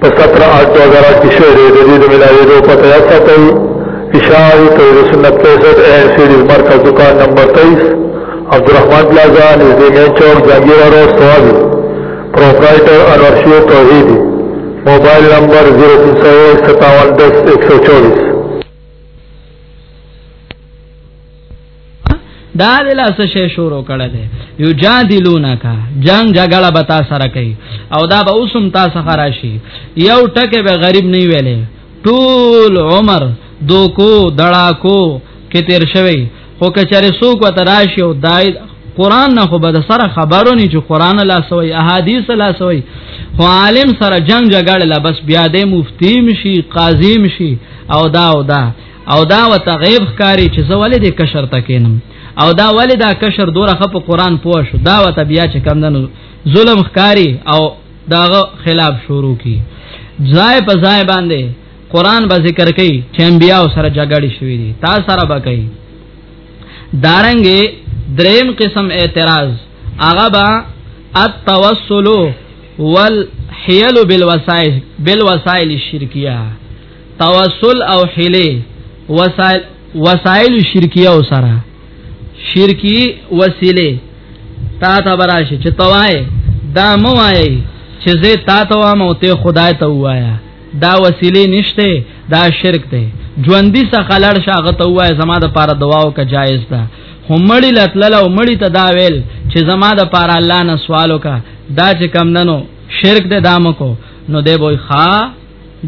په 17/8/2008 کې شعر د دې د ملاویدو پته یاد ساتئ اشاره توحید سنت 65 اینڈ سیریز مرکز دکان نمبر 23 عبدالرحمن پلازا نزد مین چوک جہانگیرہ روڈ سوابی پروپرائٹر انور شیر توحید موبائل نمبر 03051010124 دا د لاس شې شروع کړه دې یو جادلونا کا جنگ جګړه به تاسو سره کوي او دا به اوسم تاسو خراشي یو ټکه به غریب نه ویلې ټول عمر دوکو دړاکو کې تیر شوی خو کچره سو کو تراشي او دای قران نه خو به سره خبرو نه چې قران لا سوی احادیث لا سوی خو عالم سره جنگ جګړه لا بس بیا دې مفتی مشي قاضی مشي او دا او دا او دا وته غیب ښکاری چې زه ولې د کشر تکینم او دا ولې دا کشر دوره خپ قرآن پوه شو دا وته بیا چې کم دنو ظلم ښکاری او داغه خلاف شروع کی ځای په ځای باندې قرآن به ذکر کوي چې انبیا سره جګړه شوې دي تا سره به کوي دارنګي دریم قسم اعتراض هغه با التوسل والحیل بالوسائل بالوسائل الشرکیه توسل او حیله وسائل وسائل شرکیه او سره شرکی وسیله تا ته براشه چې توای دا مو وای چې زه تا ته وامه او ته خدای ته وایا دا وسیله نشته دا شرک دی ژوندۍ څخه لړ شاغه ته وای زما د پاره دعا او کا جایز ده همړی لتل او مړی ته دا ویل چې زما د پاره الله نه سوالو کا دا چې کم دنو شرک دې دامو کو نو دې وای ښا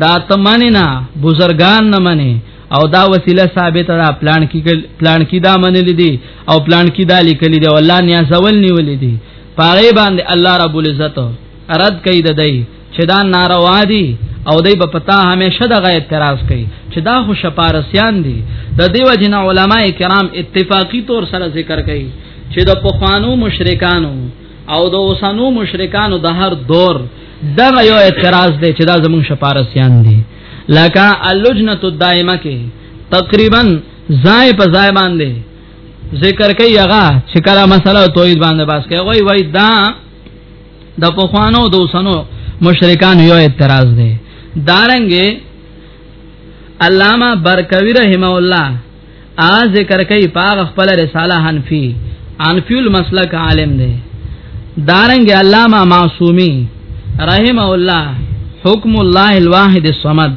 دا تمنه نه بزرگان نه منی او دا وسیله ثابت ده پلان کی پلان کی دا منل دي او پلان کی دا لیکل دي والله نیازول نیول دي پاره باندې الله رب العزت رد کوي د دی چې دا ناروا دي او دی په پتا همیشه دغه اعتراض کوي چې دا خو شپارسیان دي د دیو جن علماء کرام اتفاقی طور سره ذکر کوي چې د پخوانو مشرکانو او د اوسانو مشرکانو د هر دور دغه یو اعتراض دی چې دا زمونږ شپارسیان دي لکه اللجنه الدائمه کې تقریبا ځای په ځای باندې ذکر کوي هغه چې کله مسله توحید باندې باس کوي وای وای دا د پخوانو د اوسانو مشرکان یو اعتراض دی دارنګه علامہ برکوی رحمه الله ا ذکر کوي پاغه خپل رساله حنفي حنفي المسلک عالم دی دارنګ علامه معصومی رحم الله حکم الله الواحد الصمد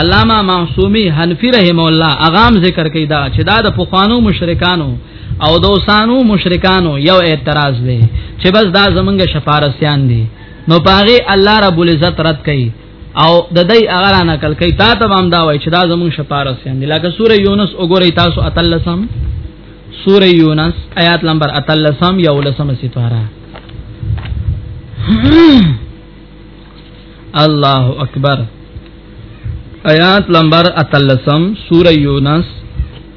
علامه معصومی حنفی رحم الله اغام ذکر کوي دا چې دا د پخوانو مشرکانو او دوسانو مشرکانو یو اعتراض دی چې بس دا زمونږ شفارسیان دي نو پاغي الله رب العزت رد کوي او د دې هغه را نقل کوي تا ته هم دا وای چې دا زمون شپارس یاندې لکه سوره یونس وګورئ تاسو اتلسم سوره یونس آیات نمبر اتلسم یا ولسم سپاره الله اکبر آیات نمبر اتلسم سوره یونس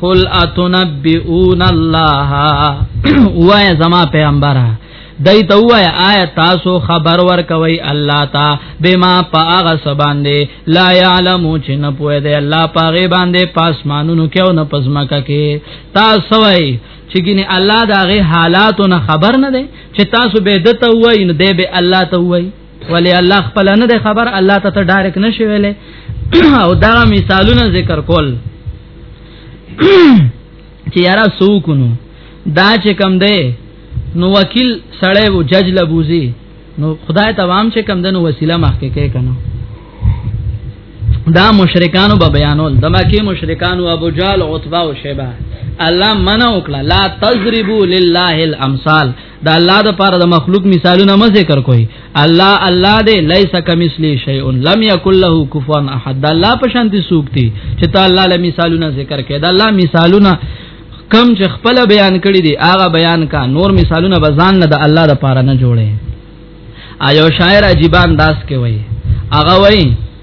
قل اتنبئون الله وای زما پیغمبره دای ته وای آیا تاسو خبر ور کوي الله تا بما پاغه سبان دی لا یعلم چې نه پوهه دی الله پاغه باندې پاسمانونو کې او نه پزماکه کې تاسو وای چې ګینه الله داغه حالاتو نه خبر نه دی چې تاسو به دته وای نه دی به الله ته وای ولی الله خپل نه ده خبر الله ته ډایرک نشي ویلې او دا مثالونه ذکر کول چې یارا سو کونو دا چې کم ده نو وکیل سړی وو جج لبوزي نو خدای ته وام چې کم ده نو وسیله مخکې کې کنه دا مشرکانو به بیانول د مکه مشرکانو ابو جال عتبہ او شیبه الله منع وکړه لا تضربوا لله الامثال د الله د پاره د مخلوق مثالونه مې ذکر کوي الله الله دې ليس کمثلی شيء لم يكن له كفوا احد د الله په شان دي سوکتي چې ته الله له مثالونه ذکر کړي د الله مثالونه کم چې خپل بیان کړي دي هغه بیان کا نور مثالونه بزان نه د الله د پاره نه جوړي آیو شاعر عجیب انداز کې وایي هغه وایي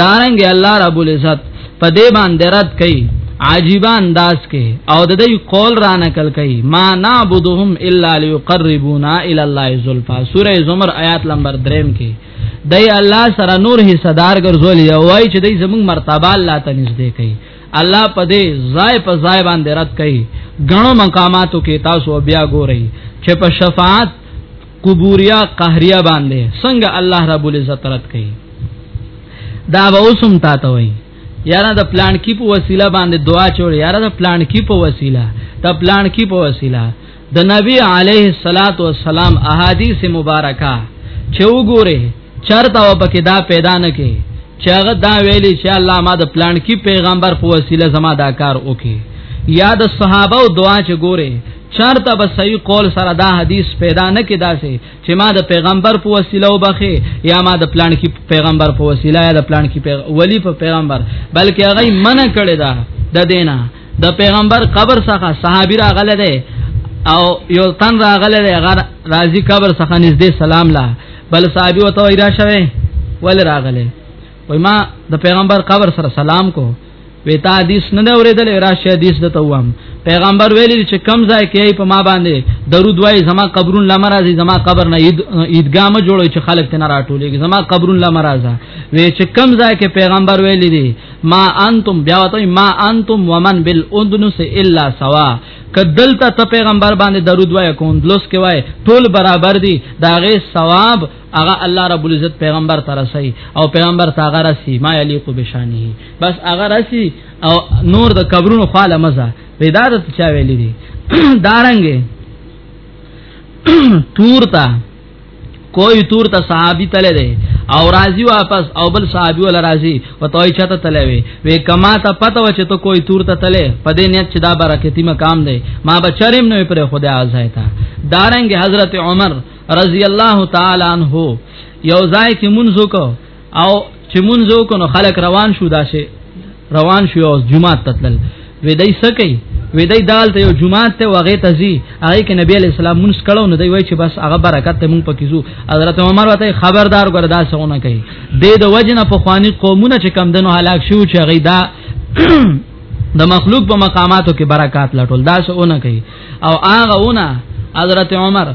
دارنګ الله رب العزت په دې باندې رد کوي عجیب انداز کې او د دې قول را نقل کوي ما نعبدهم الا ليقربونا الى الله زلفا سوره زمر آیات نمبر 3 کې دای الله سره نور هي صدر ګرځول یو وای چې دای زموږ مرتبه الله ته نږدې کوي الله په دې ځای په ځای باندې رد کوي غنو مقاماتو کې تاسو بیا ګورئ چې په شفاعت قبوریا قهریا باندې څنګه الله رب العزت رد کړي دا به اوسم تا ته وایي یاره د پلان کی په وسیله باندې دعا چوړ یاره د پلان کی په وسیله د پلان کی په وسیله د نبی علیه الصلاۃ والسلام احادیث مبارکه چې وګوره چرته و پکې دا پیدا نه کې چې هغه دا ویلي چې الله ما د پلان کی پیغمبر په وسیله زما دا کار وکي یا د صحابه او دعا چې ګوره چارته به صحیح قول سره دا حدیث پیدا نه کې داسې چې ما د پیغمبر په وسیله وبخې یا ما د پلان کې پیغمبر په وسیله یا د پلان کې پیغ... ولی په پیغمبر بلکې هغه منع کړی دا د دینه د پیغمبر قبر څخه صحابي راغله ده او یو تن راغله ده غر راضی قبر څخه نږدې سلام لا بل صحابي وته ویرا شوه ول راغله وای ما د پیغمبر قبر سره سلام کو وی تا حدیث نه دی اوریدل راشه حدیث د توام پیغمبر ویلی چې کم ځای کې په ما باندې درود وای زما قبرون لمرازي زما قبر نه عیدګاه ما جوړوي چې خلک تنه راټولېږي زما قبرون لمرازه وی چې کم ځای کې پیغمبر ویلی دی ما انتم بیا وته ما انتم ومن بالاذنس الا سوا کدلته ته پیغمبر باندې درود وای کوم دلوس کې وای ټول برابر دي داغه ثواب هغه الله رب العزت پیغمبر ته رسي او پیغمبر ته هغه رسي ما یلیق بشانه بس هغه رسي او نور د قبرونو خاله مزه پیدا د چا ویلې دي دارنګې تور تا کوئی تور تا صحابي تله دی او راضی واپس او بل صحابي ولا راضی و توي چاته تله وي وې کما ته پته و چې ته کوئی تور تا تله په دې نیت چې دا برکتی مقام دی ما بچریم نه پر خدای آزایتا دارنګ حضرت عمر رضی الله تعالی عنہ یو ځای کې منځو کو او چې منځو کو نو خلک روان شو داسې روان شو او جمعه تتل وې دای سکی وې دای دال ته یو جمعه ته وغه تزي هغه کې نبی علی السلام مونږ کړو نو دوی وای چې بس هغه برکت ته مونږ پکې زو حضرت عمر وته خبردار ګر دا سونه کوي د د وجنه په خواني قومونه چې کم دنو هلاک شو چې هغه دا د مخلوق په مقاماتو کې برکات لټول دا سونه کوي او هغه ونه حضرت عمر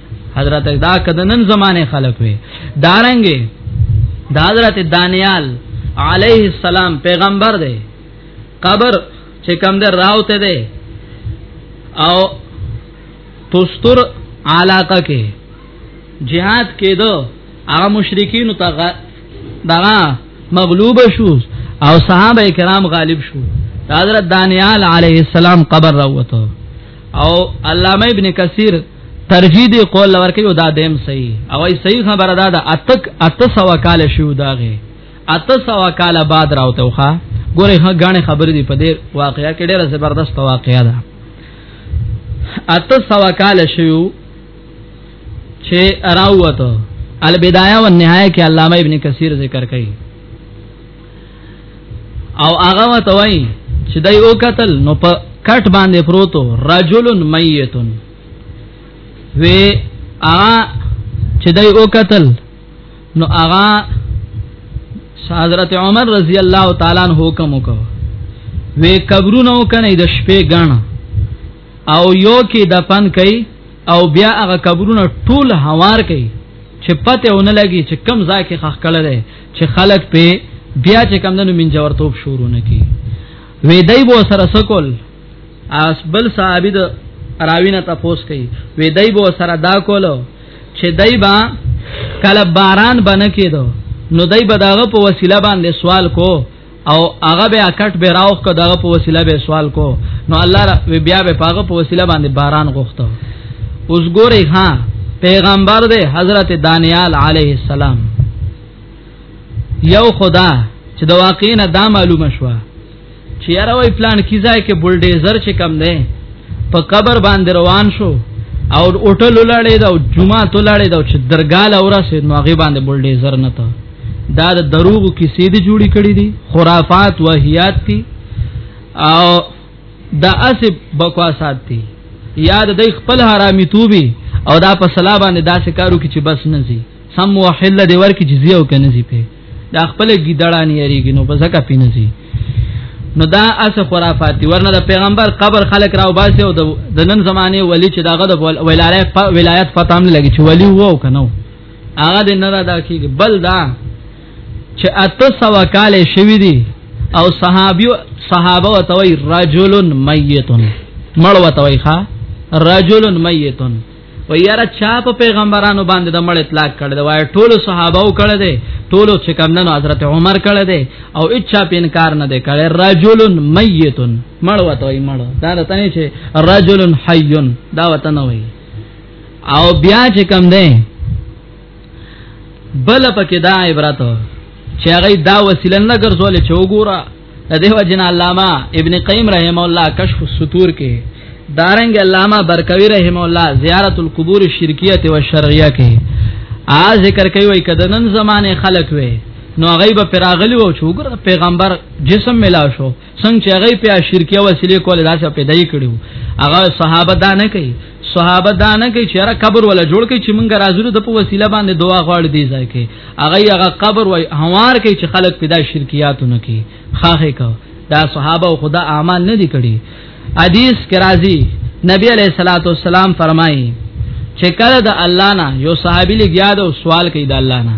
حضرت دا کدنن زمانه خلق وي دارنګي دا حضرت دانیال علیه السلام پیغمبر دی قبر چې کم در راوته دی او تستر علاقه کې jihad کې دو هغه مشرکین ته دغه مغلوب شو او صحابه کرام غالب شو حضرت دانیال علیه السلام قبر راوته او علامه ابن کثیر ترجیح دی قول لور کوي دا دیم صحیح او ای صحیح خبره ده دا اتک اتسوا کال شو داغه اتسوا کال بعد راوته خو ګوره ها غاڼه خبرې دی په دې واقعیا کې ډېره زبردست واقعیا ده اتسوا کال شو چې راوته البدايه والنهايه کې علامه ابن کثیر ذکر کوي او هغه وتوي چې دای او قتل نو په کټ باندې پروتو رجل میتون وی ا چې دای او قتل نو هغه حضرت عمر رضی الله تعالی عنہ حکم وکړ وی قبرونو کنه د شپې غن او یو کې دفن کړي او بیا هغه قبرونه ټول هوار کړي چې پته ونه لګي چې کم ځای کې خخ کړل چې خلک په بیا چې کم دنو من جورتوب شروع نکي وې دای بو سره سکول اس بل صحابي د راوینه تاسو کوي وې دای بو سره دا کولو چې دای با کله باران بنه کېدو نو دای به داغه په وسیله باندې سوال کو او هغه به اکټ به راوخ کو دغه په وسیله به سوال کو نو الله را بیا به پاغه په وسیله باندې باران غوښته اوس ګوره ها پیغمبر دی حضرت دانیال علیه السلام یو خدا چې د واقعین دا معلومه شوه چې یاره وای پلان کیځای کې بولډیزر چې کم دی په قبر باندې روان شو او هوټل لاړې دا جمعه ته لاړې دا چې درګاله اورا سید نو هغه باندې بولډیزر نه ته دا د دروغ کیسې دي جوړې کړې دي خرافات وهیات دي او دا اسب بکواسات دي یاد د خپل حرامي توبي او دا په صلا باندې داسې کارو کې چې بس نه زی سم وحل دی ورکی چې زیو کنه زی په دا خپل ګډړان یریږي نو په زکه پینې زی نو دا اس خرافات دي ورنه د پیغمبر قبر خلق راو باسي او د نن زمانه ولی چې داغه د ولایت ولایت فتام لګي چې ولی وو کنه هغه د نه ادا کیږي بل دا چې اته سوا کال شوی دی او صحابي صحابه وتوي رجل میت مړ وتوي ښا رجل میت و یاره چا په پیغمبرانو باندې د مړ اطلاق کړ دی وای ټول صحابه او کړ دی ټول چې کم نن حضرت عمر کړ دی او اچا په انکار نه دی کړ رجل میت مړ وتوي مړ دا ته نه چې رجل حی دا وته نه وي او بیا چې کم دی بل پکې دا عبرت چې هغه دا وسیله نه ګرځول چې وګوره د دیو جن علامه ابن قیم رحم الله کشف السطور کې دارنګ علامه برکوی رحم الله زیارت القبور الشرکیه او شرعیه کې آ ذکر کوي وای کده نن زمانه خلق وي نو غیب پراغلی او چوغره پیغمبر جسم ملا شو څنګه چې هغه په شرکیه وسیله کوله دا څه پیدا کړو هغه صحابه دا نه کوي صحابه دا نه کوي چې را قبر ولا جوړ کوي چې مونږ راځو د په وسیله باندې دعا غواړي دی ځای کې هغه هغه قبر وای هوار کوي چې خلک پیدا شرکیات نه کوي خاخه کو دا صحابه او خدا اعمال نه دي کړی حدیث کې راځي نبی علیہ الصلوۃ والسلام فرمایي چې کله د الله نه یو صحابي لګیا د سوال کوي د الله نه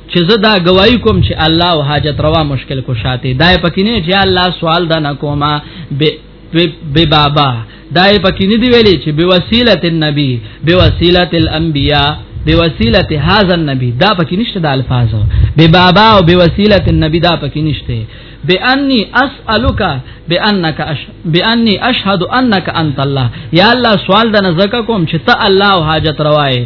چې زه دا گواہی کوم چې الله او حاجت روا مشکل کو شاته دای پکې نه چې الله سوال دا نه کومه به بابا دای پکې نه دی ویلي چې به وسیله النبی به وسیله الانبیاء به وسیله هاذا النبی دا پکې نشته د الفاظ به بابا او به وسیله النبی دا پکې نشته بأني أسألك بأنك أش... بأني أشهد أنك أنت الله يا الله سوال د نزدک کوم چې ته الله او حاجت روای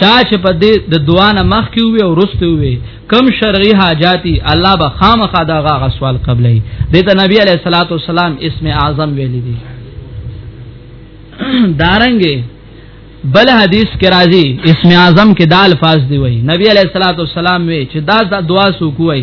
چا چې په دې د دعا نه مخ کې وي او رسته وي کم شرعي حاجاتي الله به خامخا دا غا سوال قبلې د ته نبی عليه الصلاه والسلام اسم اعظم ویل دي دارنګي بل حدیث کې راځي اسم اعظم کې دال فاز دی وای نبی عليه الصلاه والسلام وی چې دا دعا سو کوی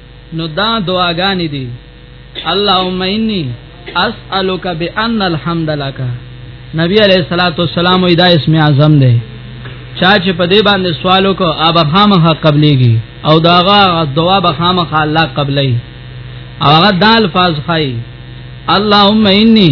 نو دا دعاګانې دي اللهم انی اسالک بان الحمد لك نبی علیہ الصلوۃ والسلام دا اسم اعظم دی چا چې په دې باندې سوال وکړ اب خامخه قبليږي او داغه دعا به خامخه الله قبلای هغه د الفاظ خای اللهم انی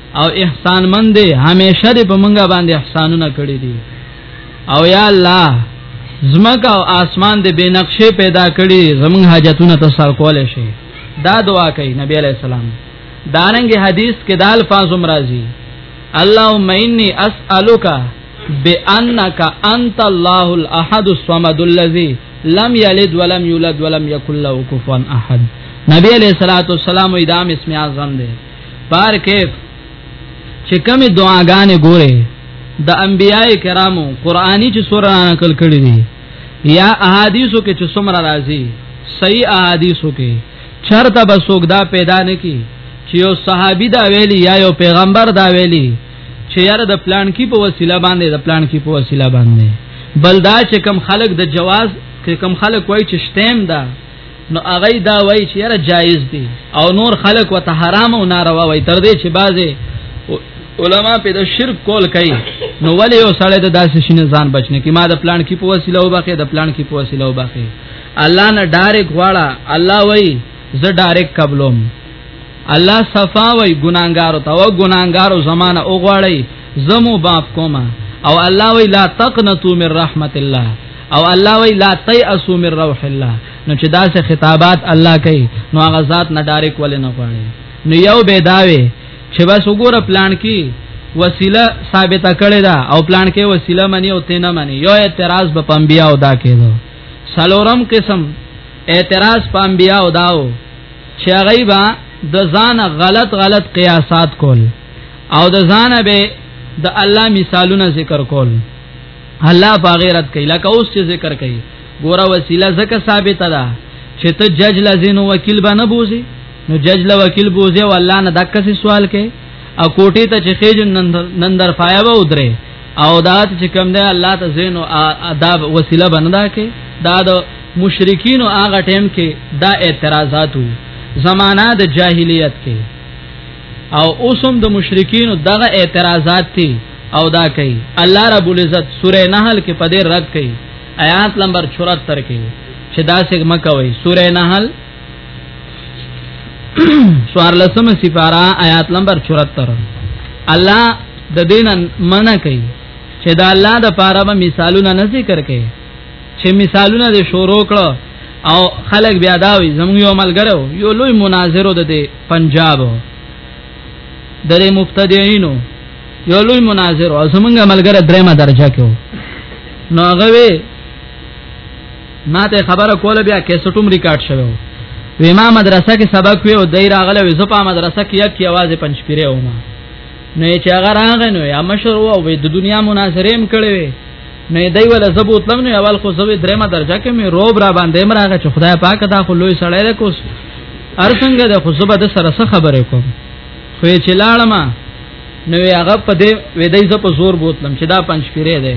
او احسان مند همیشه دې په مونږه باندې احسانونه کړی دي او یا الله زمکه او اسمان دې بے نقشې پیدا کړی زمونږ حاجتونه ته سر کول شي دا دعا کوي نبی علی السلام دارنګ حدیث کې د الفاظ مرضی اللهم انی اسالک بانک انت الله الاحد الصمد الذي لم يلد ولم يولد ولم يكن له كفوا احد نبی علیہ الصلوۃ والسلام ادم اسم اعظم دے پار کیف چې کومه دعاګانې ګوره د انبیای کرامو قرآنی چې سورہ نقل کړی دي یا احادیثو کې چې څومره راځي صحیح احادیثو کې چرته به څوک دا پیدا نه کی چې یو صحابي دا ویلی یا یو پیغمبر دا ویلی چې یاره د پلان کې په وسیله باندې د پلان کې په وسیله باندې بلدا چې کم خلق د جواز کې کم خلق وای چې شتیم ده نو هغه دا وایي چې یاره جایز دي او نور خلک وته حرام او ناروا وایي تر دې چې بازه علما په د شرک کول کوي نو ولې یو سړی د داسې شینه ځان بچنه کی ما د پلان کې په وسیله وبخې د پلان کې په وسیله وبخې الله نه ډایرک واړه الله وای زه ډایرک قبلوم الله صفا وای ګناګار او تو ګناګار زمانہ او غواړي زمو باپ کوما او الله وای لا تقنتو من رحمت الله او الله وی لا تیاسو من روح الله نو چې دا سه خطابات الله کوي نو هغه ذات نه ډایرک ولې نه غواړي نو یو به داوي چې بس وګوره پلان کې وسیله ثابت کړي دا او پلان کې وسیله منی او تینه منی یو اعتراض به پنبیا او دا کېدو سلورم قسم اعتراض پنبیا او داو چې هغه با د ځان غلط غلط قیاسات کول او د ځان به د الله مثالونه ذکر کول الله په غیرت کوي لکه اوس چې ذکر کوي ګوره وسیله زکه ثابت ده چې ته جج لزینو وکیل باندې بوزي نو جج له وکیل بوزي او الله نه دک څه سوال کوي او کوټه ته چې خېج نندر فایا و ودره او دا چې کوم ده الله ته زینو آداب وسیله بندا کې دا د مشرکین او هغه ټیم کې دا اعتراضات وو زمانہ د جاهلیت کې او اوسم د مشرکین دغه اعتراضات دي او دا کوي الله رب العزت سوره نحل کې په دې رد کوي آیات نمبر 74 کې چې دا څنګه مکوي سوره نحل سوار لسمه سپارا آیات نمبر 74 الله د دین منع کوي چې دا الله د پاره به مثالونه نه ذکر کوي چې مثالونه د شروع کړه او خلک بیا دا وي زموږ یو ملګرو یو لوی مناظرو د پنجاب د مفتدینو یو لوی مناظر او زمونږ ملګری درېمه درجه کې و نو هغه وی ما ته خبره کوله بیا کیسټوم ریکارډ شوی و وی ما مدرسه کې سبق وی او دای راغله وی زپا مدرسه کې یک کی आवाज پنځ پیره و ما نو چې هغه راغ نو یا مشر و او د دنیا مناظره هم کړې وی نو دای ول زبوت لم نو اول خو زوی درېمه درجه کې مې روب را باندې مراغه چې خدای پاک دا خو لوی سړی دی کوس ارڅنګه د خو زبده سره خبرې کوم خو چې لاړم نو هغه په دې ودای ز په زور بوتلم چې دا پنځ پیره ده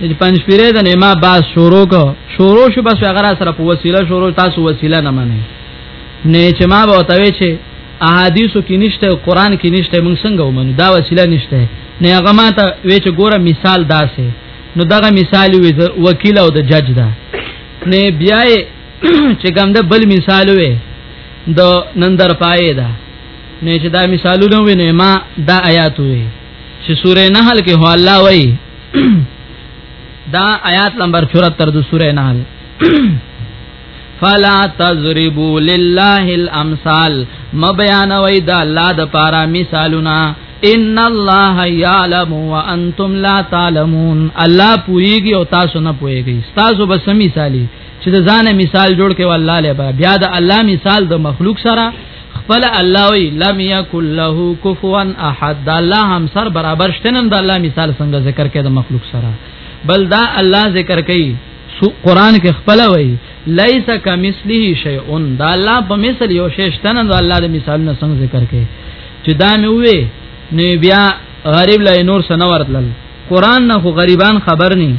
چې پنځ پیره ده نه ما باز شروع کو شروع شو بس هغه سره په وسیله شروع تاسو وسیله نه منئ نه چې ما به وتوي چې احادیثو کې نشته قران کې نشته موږ څنګه ومنو دا وسیله نشته نه هغه ما ته وی چې ګوره مثال داسې نو دغه مثال وی وکیل او د جج ده نه بیا چې ګم ده بل مثال وی د نندر پای ده نه چې دا مثالونه وینې ما دا آیات وې چې سورې نحل کې هو الله وای دا آیات نمبر 74 د سورې نحل فلا تضربوا لله الامثال مبيان وای دا الله د پارا مثالونه ان الله يعلم وانتم لا تعلمون الله پويږي او تاسو نه پويږي تاسو به سمي سالي چې د ځان مثال جوړ کې والله له بیا د الله مثال د مخلوق سره خپل الله وی لم یکل له کفوا احد دا الله هم سر برابر شتنم دا الله مثال څنګه ذکر کړي د مخلوق سره بل دا الله ذکر کوي قران کې خپل وی لیس کمثله شیء دا الله په مثل یو شی شتنم دا الله د مثالونو څنګه ذکر کړي چې دا مې وې نو بیا غریب لای نور سنورتل قران نه خو غریبان خبر نه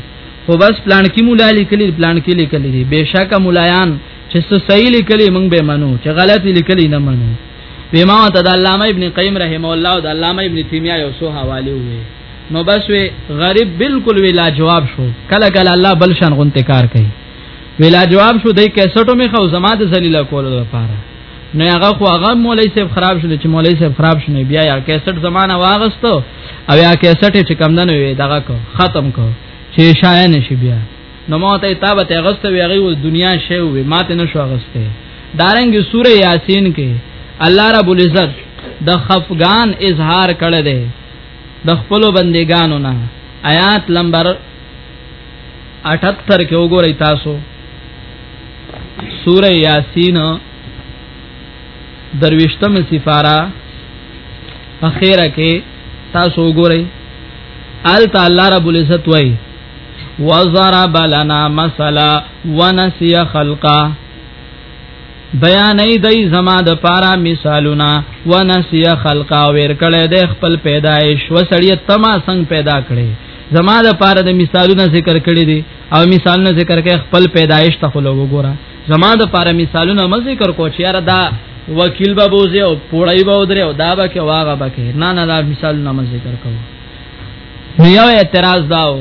خو بس پلان کې مولا لیکلي پلان کې لیکلي بهشکه مولایان چې څه صحیح لیکلي موږ به منو چې غلطي لیکلي نه منو به ما ته د علامه ابن قیم رحم الله او د علامه ابن تیمیه یو څو حواله وي نو بس وی غریب بالکل وی لا جواب شو کله کله الله بل شان غونته کار کوي وی لا جواب شو دای کیسټو می خو زما د ذلیل کولو لپاره نو هغه خو هغه مولوی صاحب خراب شول چې مولوی صاحب خراب شونه بیا یا کیسټ زمانہ واغستو او یا کیسټ چې کم نه وي دغه کو ختم کو چې شایع نشي بیا نو ما ته تابه ته غسته وی غي دنیا شی وی ما ته نشو غسته دارنګ سوره یاسین کې الله رب العزت د خفغان اظهار کړی دی د خپل بندګانو نه آیات نمبر 78 کې وګورئ تاسو سوره یاسین درويشتم سفارا اخیره کې تاسو وګورئ آل تعالی رب العزت وای وضرب لنا مثلا ونسي خلقا بیانې دای زما د پارا مثالونه ونسي خلقا ور کړه د خپل پیدایش وسړی تما څنګه پیدا کړي زما د پاره د مثالونه ذکر کړی دي او مثالونه ذکر کړي خپل پیدایش ته خلو وګوره زما د پاره مثالونه م ذکر کو چې یاره دا وکیل به بوزي او پوړای به ودره او دا به کې واغه به کې نه نه دا مثالونه م ذکر کوم نو یو اعتراض داو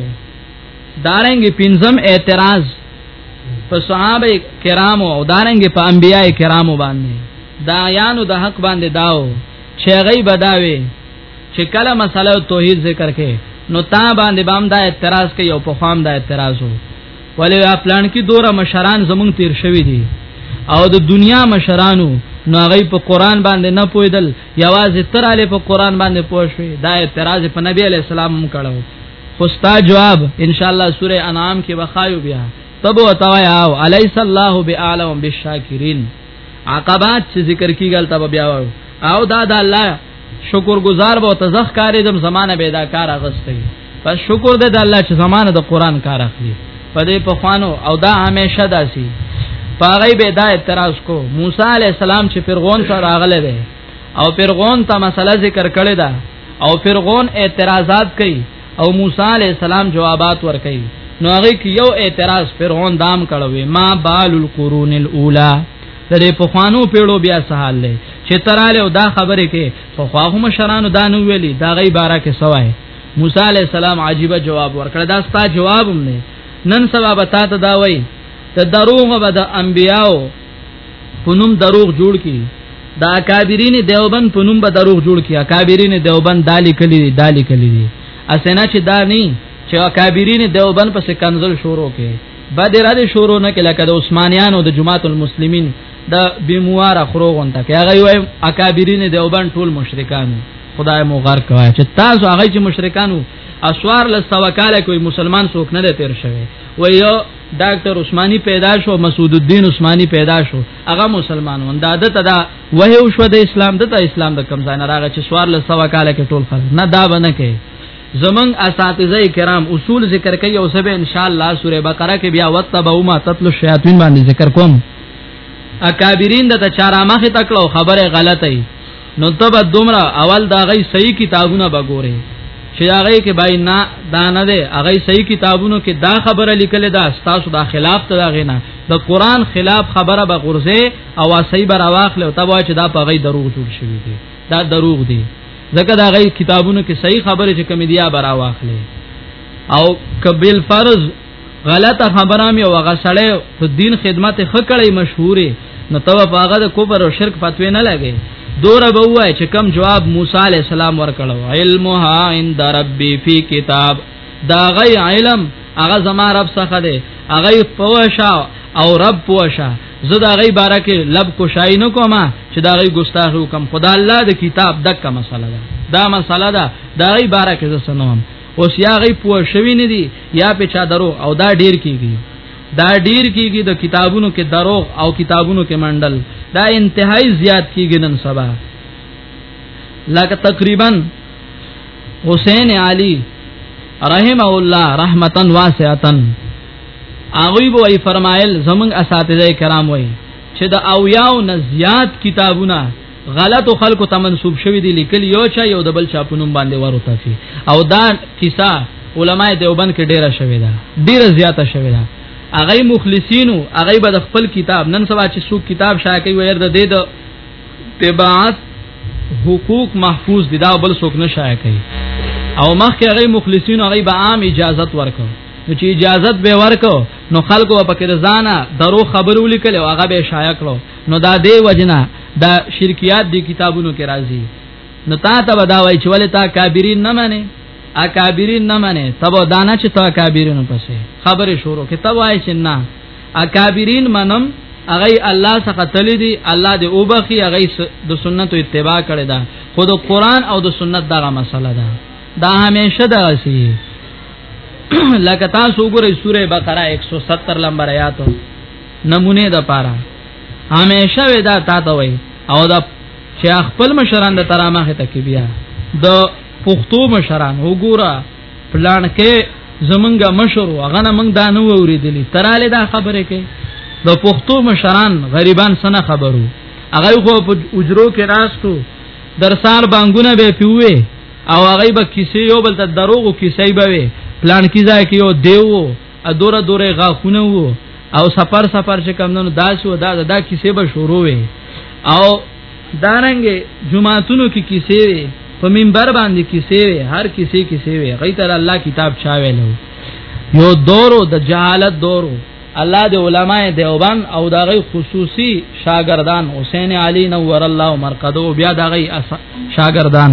دارنګ پنځم اعتراض په صحابه کرامو او دارنګ په انبیای کرامو باندې دا یانو د حق باندې داو چې غي بداوي چې کله مسله توحید ذکر کې نو تا باندې بام دا اعتراض کوي او په خام دا اعتراض وو ولې پلان کې دوره مشران زمونږ تیر شوی دي او د دنیا مشرانو نو هغه په قران باندې نه پویدل یوازې تر علی په قران باندې پوه شوې دا اعتراض په نبی علی السلام هم کړو خو ستا جواب ان شاء الله سوره انعام کې وخایو بیا تب وتایا او الیس الله بعالم بالشاکرین عقبات چې ذکر کیږي تب بیا وایو او دا د الله شکر گزار به تزخ کاری دم زمانه به دا کار اغستې پس شکر دې د الله چې زمانه د قران کار اخلي په دې په خوانو او دا همیشه داسي پاغی به دا اعتراض کو موسی علی السلام چې فرعون سره راغله ده او فرعون ته مسله ذکر کړی ده او فرعون اعتراضات کوي او موسی علی السلام جوابات ور کوي نو هغه کې یو اعتراض فرعون دام کړوي ما بال القرون الاولى درې په خوانو پیړو بیا سهال لې چې تراله دا خبره کې په خواهو مشرانو دانو ویلي دا غي بارا کې سوای موسی علی السلام عجیب جواب ورکړ دا ستا جواب هم نه نن سبا به تاسو دا وای ته دروغ به د انبیاو پونم دروغ جوړ کی دا اکابرین دیوبند پونم به دروغ جوړ کی اکابرین دیوبند دالی کلی دی دالی کلی دی اسنه چې دا نه چې اکابرین دیوبند پس کنزل شروع کې بعد را دي شروع نه کله کده عثمانیانو د جماعت المسلمین د بیمواره خرو غونته کې هغه وای اکابرین د اوبن ټول مشرکان خدای مو غر کوي چې تاسو هغه چې مشرکانو اسوار له سوکاله کوئی مسلمان څوک نه تیر شوی و یو ډاکټر عثماني پیدا شو مسعود الدین عثماني پیدا شو هغه مسلمان وند عادت دا وه او شو د اسلام د اسلام د کم ځای نه راغی چې سوار له سوکاله کې ټول خلک نه دا بنه کوي زمنګ اساتذه کرام اصول ذکر کوي او سبه ان شاء الله سوره بقره کې بیا وتبعوا ما تتلو الشیاطین باندې ذکر کوم اکابرین د چارامخ تکړه خبره غلطه ای نو تب دومره اول دا غي صحیح کتابونه بګوره چې هغه کې بای نه دا نه ده هغه صحیح کتابونو کې دا خبره لیکل ده تاسو دا خلاف ته دا غینا د قران خلاف خبره به غرزه او صحیح بر واخل او تبا چې دا په غي دروغ جوړ شوی دی دا دروغ دی ځکه دا غي کتابونو کې صحیح خبره چې کمی دی بر واخلې او کبل فرض غلطه خبره مې وغه سړی په دین خدمت خکړې مشهورې نو تو په هغه د کوپر او شرک فتوی نه لګي دور به وای چې کم جواب موسی علی السلام ورکړو علمها عند ربي فی کتاب دا غي علم هغه زما رب څخه دی هغه پوښا او رب پوښا زه دا غي بارکه لب کو شای نه کومه چې دا غي ګستاخ حکم خدا الله د کتاب دک مسله ده دا مسله ده دا غي بارکه زه سنوم اوس یا غي پوه شوی نه دی یا په چا درو او دا ډیر کیږي دا ډیر کیږي د کتابونو کې دروغ او کتابونو کې منډل دا انتهایی زیات کیږي نن سبا لکه تقریبا حسین علی رحم الله رحمتا واسعتا هغه وی فرمایل زمنګ اساتذه کرام وی چې د اویاو نه زیات کتابونه غلط خلکو ته منسوب شوی دی لیکل یو چا یو د بل چا په نوم باندې ورته سي او دا کیسه علماء دیوبند کې ډیره شوې ده ډیره زیاته شوې ده هغه مخلصینو هغه به د خپل کتاب نن سبا چې څوک کتاب شایع کوي ور د دې د تبعات حقوق محفوظ دي دا بل څوک نه شایع کوي او مخکې هغه مخلصینو هغه به عام اجازت ورکړي نو چې اجازت به ورکو نو خلکو په کې رضانه درو خبرو لیکل او هغه به شایع کړو نو دا دی وجنا دا شرکیات دی کتابونو کې راځي نو تا ته بداوي چې ولې تا کابرین نه معنی اکابرین نه معنی تبو دانا چې تا کابرین پسې خبره شروع کې تبو آی چې نه اکابرین منم اغه الله څخه تل دي الله دې وبخي اغه د سنتو اتباع کړي دا خود قرآن او د سنت دغه مسله ده دا همیشه دا شي لکه تاسو وګورئ سوره بقره 170 نمبر آیات نمونه د پاره همیشه ودا تا ته وای او دا چې خپل مشران د ترامه ته کې بیا د پښتو مشران وګوره پلان کې زمونږ مشر هغه نه مونږ دا نه وریدلی تراله دا خبره کې د پښتو مشران غریبان سره خبرو هغه خو په اجرو کې راستو درسار بانګونه به پیوې او هغه به کیسې یو بل ته دروغو کیسې به وي پلان کې ځای کې یو دیو ادوره دوره غاخونه وو او سفر سفر چې کم نن داسې و دا دا کیسه به شروع وي او دارنګ جمعهتونو کې کیسه وي په منبر باندې کیسه وي هر کیسه کیسه وي غي تر الله کتاب چا ویلو یو دورو د جهالت دورو الله د علماء دیوبان او دغه خصوصي شاګردان حسین علی نور الله مرقدو بیا دغه شاګردان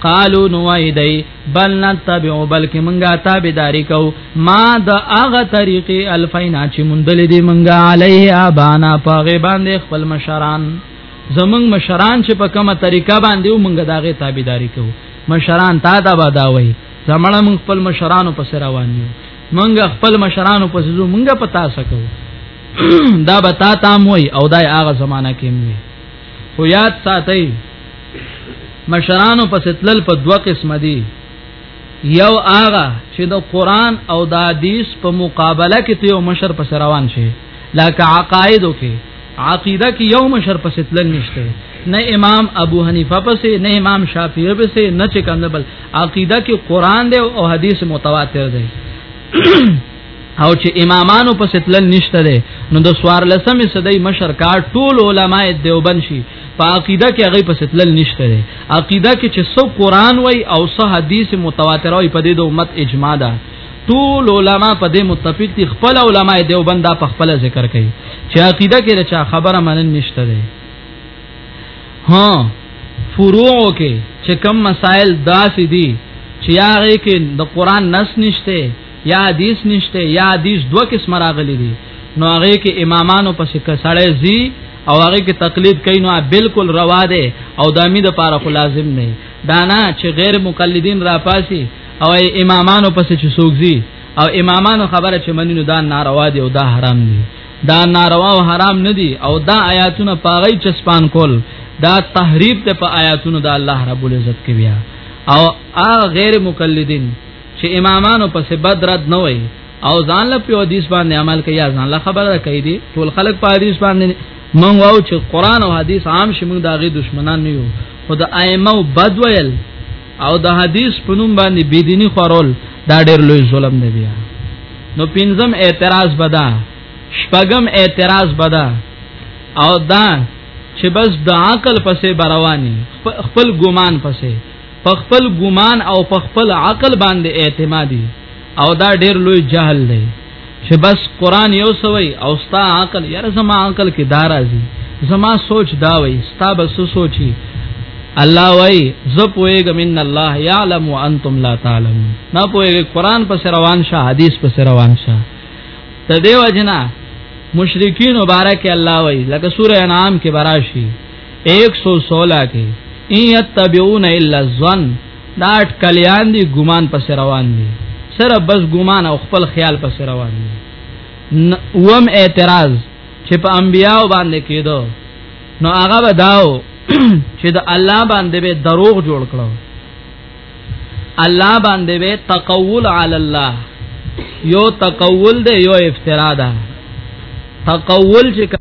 قالو نو وای دی بل نتبع بلکې مونږه تابعداري کو ما د اغه طریقې الفینا چې مندل دي مونږه علیه ابانا پاغه باندې خپل مشران زمونږ مشران چې په کومه طریقه باندې مونږه داغه تابعداري کو مشران تا دا بادا وای زمړه مونږ خپل مشرانو پس روان یو مونږه خپل مشرانو پس زو مونږه پتا سکو دا بتا تام وای او دای اغه زمانہ کې مې خو یاد ساتئ مشرانو پس تلل په دوه قسم دي یو هغه چې د قران او د حدیث په مقابله کې ته یو مشر پس روان شي لکه عقایدو کې عقیده کې یو مشر پس تلل نشته نه امام ابو حنیفه پسې نه امام شافعی پسې نه چې کنده بل عقیده کې قران دی او حدیث متواتر دی او چې امامانو پسې تلل نشته دی نو د سوار لسمې صدې مشر کار ټول علما دیوبند شي په عقیده کې هغه په ستلل نشته دی عقیده کې چې څو قران وای او څو حدیث متواتر وای په دې د امت اجماع ده ټول علما په دې متفق دي خپل علما دیوبند دا په خپل ذکر کوي چې عقیده کې رچا خبره منن نشته دی ها فروع کې چې کم مسائل داسې دي چې هغه کې د قران نس نشته یا حدیث نشته یا حدیث دوه قسم راغلي دي نو هغه کې امامانو پسې کسړې زی او هغه کې تقلید کوي نو بالکل روا ده او د امید لپاره خو لازم نه دا نه چې غیر مقلدین را پاسي او امامانو پسې چې سوګزي او امامانو خبره چې منینو دا ناروا دي او دا حرام دي دا ناروا او حرام نه دي او دا آیاتونه پاغي چسپان کول دا تحریف ته په آیاتونو دا الله رب العزت کې بیا او ا غیر مقلدین چې امامانو پس بد رد نه وای او ځان له په حدیث باندې عمل کوي ځان له خبره کوي دي ټول خلک په حدیث باندې مونږ واو چې قران او حدیث عام شي مونږ داغه دشمنان نه یو خو د ائمه او بد ویل او د حدیث په نوم باندې بيدینی خورول دا ډېر لوی ظلم دی بیا نو پنځم اعتراض بدا شپږم اعتراض بدا او دا چې بس د عقل پسې برواني خپل ګمان پسې پخپل ګمان او پخپل عقل باندې اعتمادي او دا ډیر لوی جهل دی چې بس قران یو سوی او ستا عقل یاره زما عقل کې دا راځي زما سوچ دا وای ستا بس سوچي الله وای ز پوېګم ان الله یعلم وانتم لا تعلمون نه پوېګ قران پس روان شه حدیث پس روان شه تدیو جنا مشرکین مبارک الله وای لکه سوره انعام کې براشي 116 کې ان يتبعون الا الظن دا اٹکلیان دي ګمان پس روان دي سره بس ګمان او خپل خیال پس روان دي وم اعتراض چې په انبیاو باندې کېدو نو هغه بداو چې د الله باندې به دروغ جوړ کړو الله باندې به تقول علی الله یو تقول دی یو افترا ده تقول چې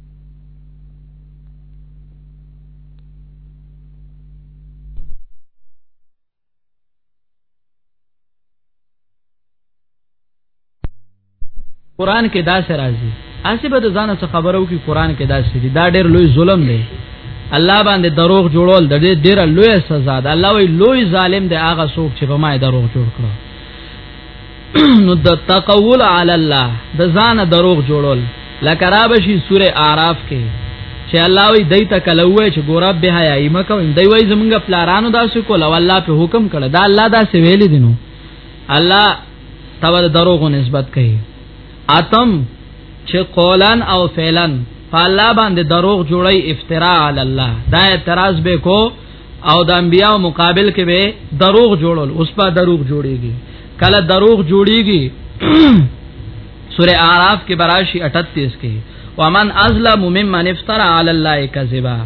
قران کې دا سره راځي اسی به ځان څخه خبرو کې قران کې دا سړي دا ډېر لوی ظلم دی الله باندې دروغ جوړول د دې ډېر لوی سزا ده الله وی لوی ظالم دی هغه څوک چې په ما دروغ جوړ کړو نو د تقول علی الله د ځان دروغ جوړول لکه را بشي سوره اعراف کې چې الله وی دای ته کلوې چې ګورا به حیا ایمه کو دای وای زمونږ پلارانو داسې کول او الله په حکم کړه دا الله داسې ویل دي نو الله تبر دروغ نسبت کوي اتم چې قولن او فعلن په الله باندې دروغ جوړي افترا علی الله دا اعتراض به کو او د انبیاو مقابل کې به دروغ جوړول اوس په دروغ جوړیږي کله دروغ جوړیږي سوره اعراف کې براشي 38 کې ومن ازلم ممن افترى على الله كذبا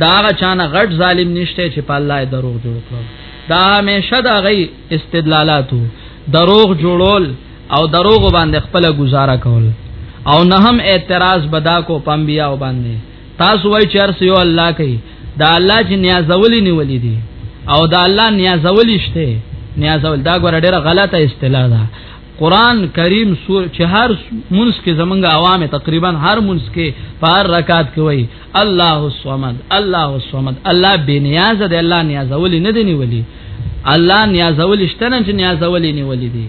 دا هغه چانه غټ ظالم نشته چې په الله دروغ جوړ کړو دا همیشه دا غي استدلالاتو دروغ جوړول او دروغ باندې خپل گزاره کول او نه هم اعتراض بدا کو پمبیا باندې تاسو وای چې ارس یو الله کوي دا الله چې نیازولې نیولې دي او دا الله نیازولې شته نیازول دا ګور ډیره غلطه اصطلاح ده قران کریم سور چې هر منس کې زمونږ عوامه تقریبا هر منس کې پار رکعات کې وای الله الصمد الله الصمد الله بنیاز دی الله نیازول نه دی نیولی الله نیازول شته نه چې نیازول نیولی دی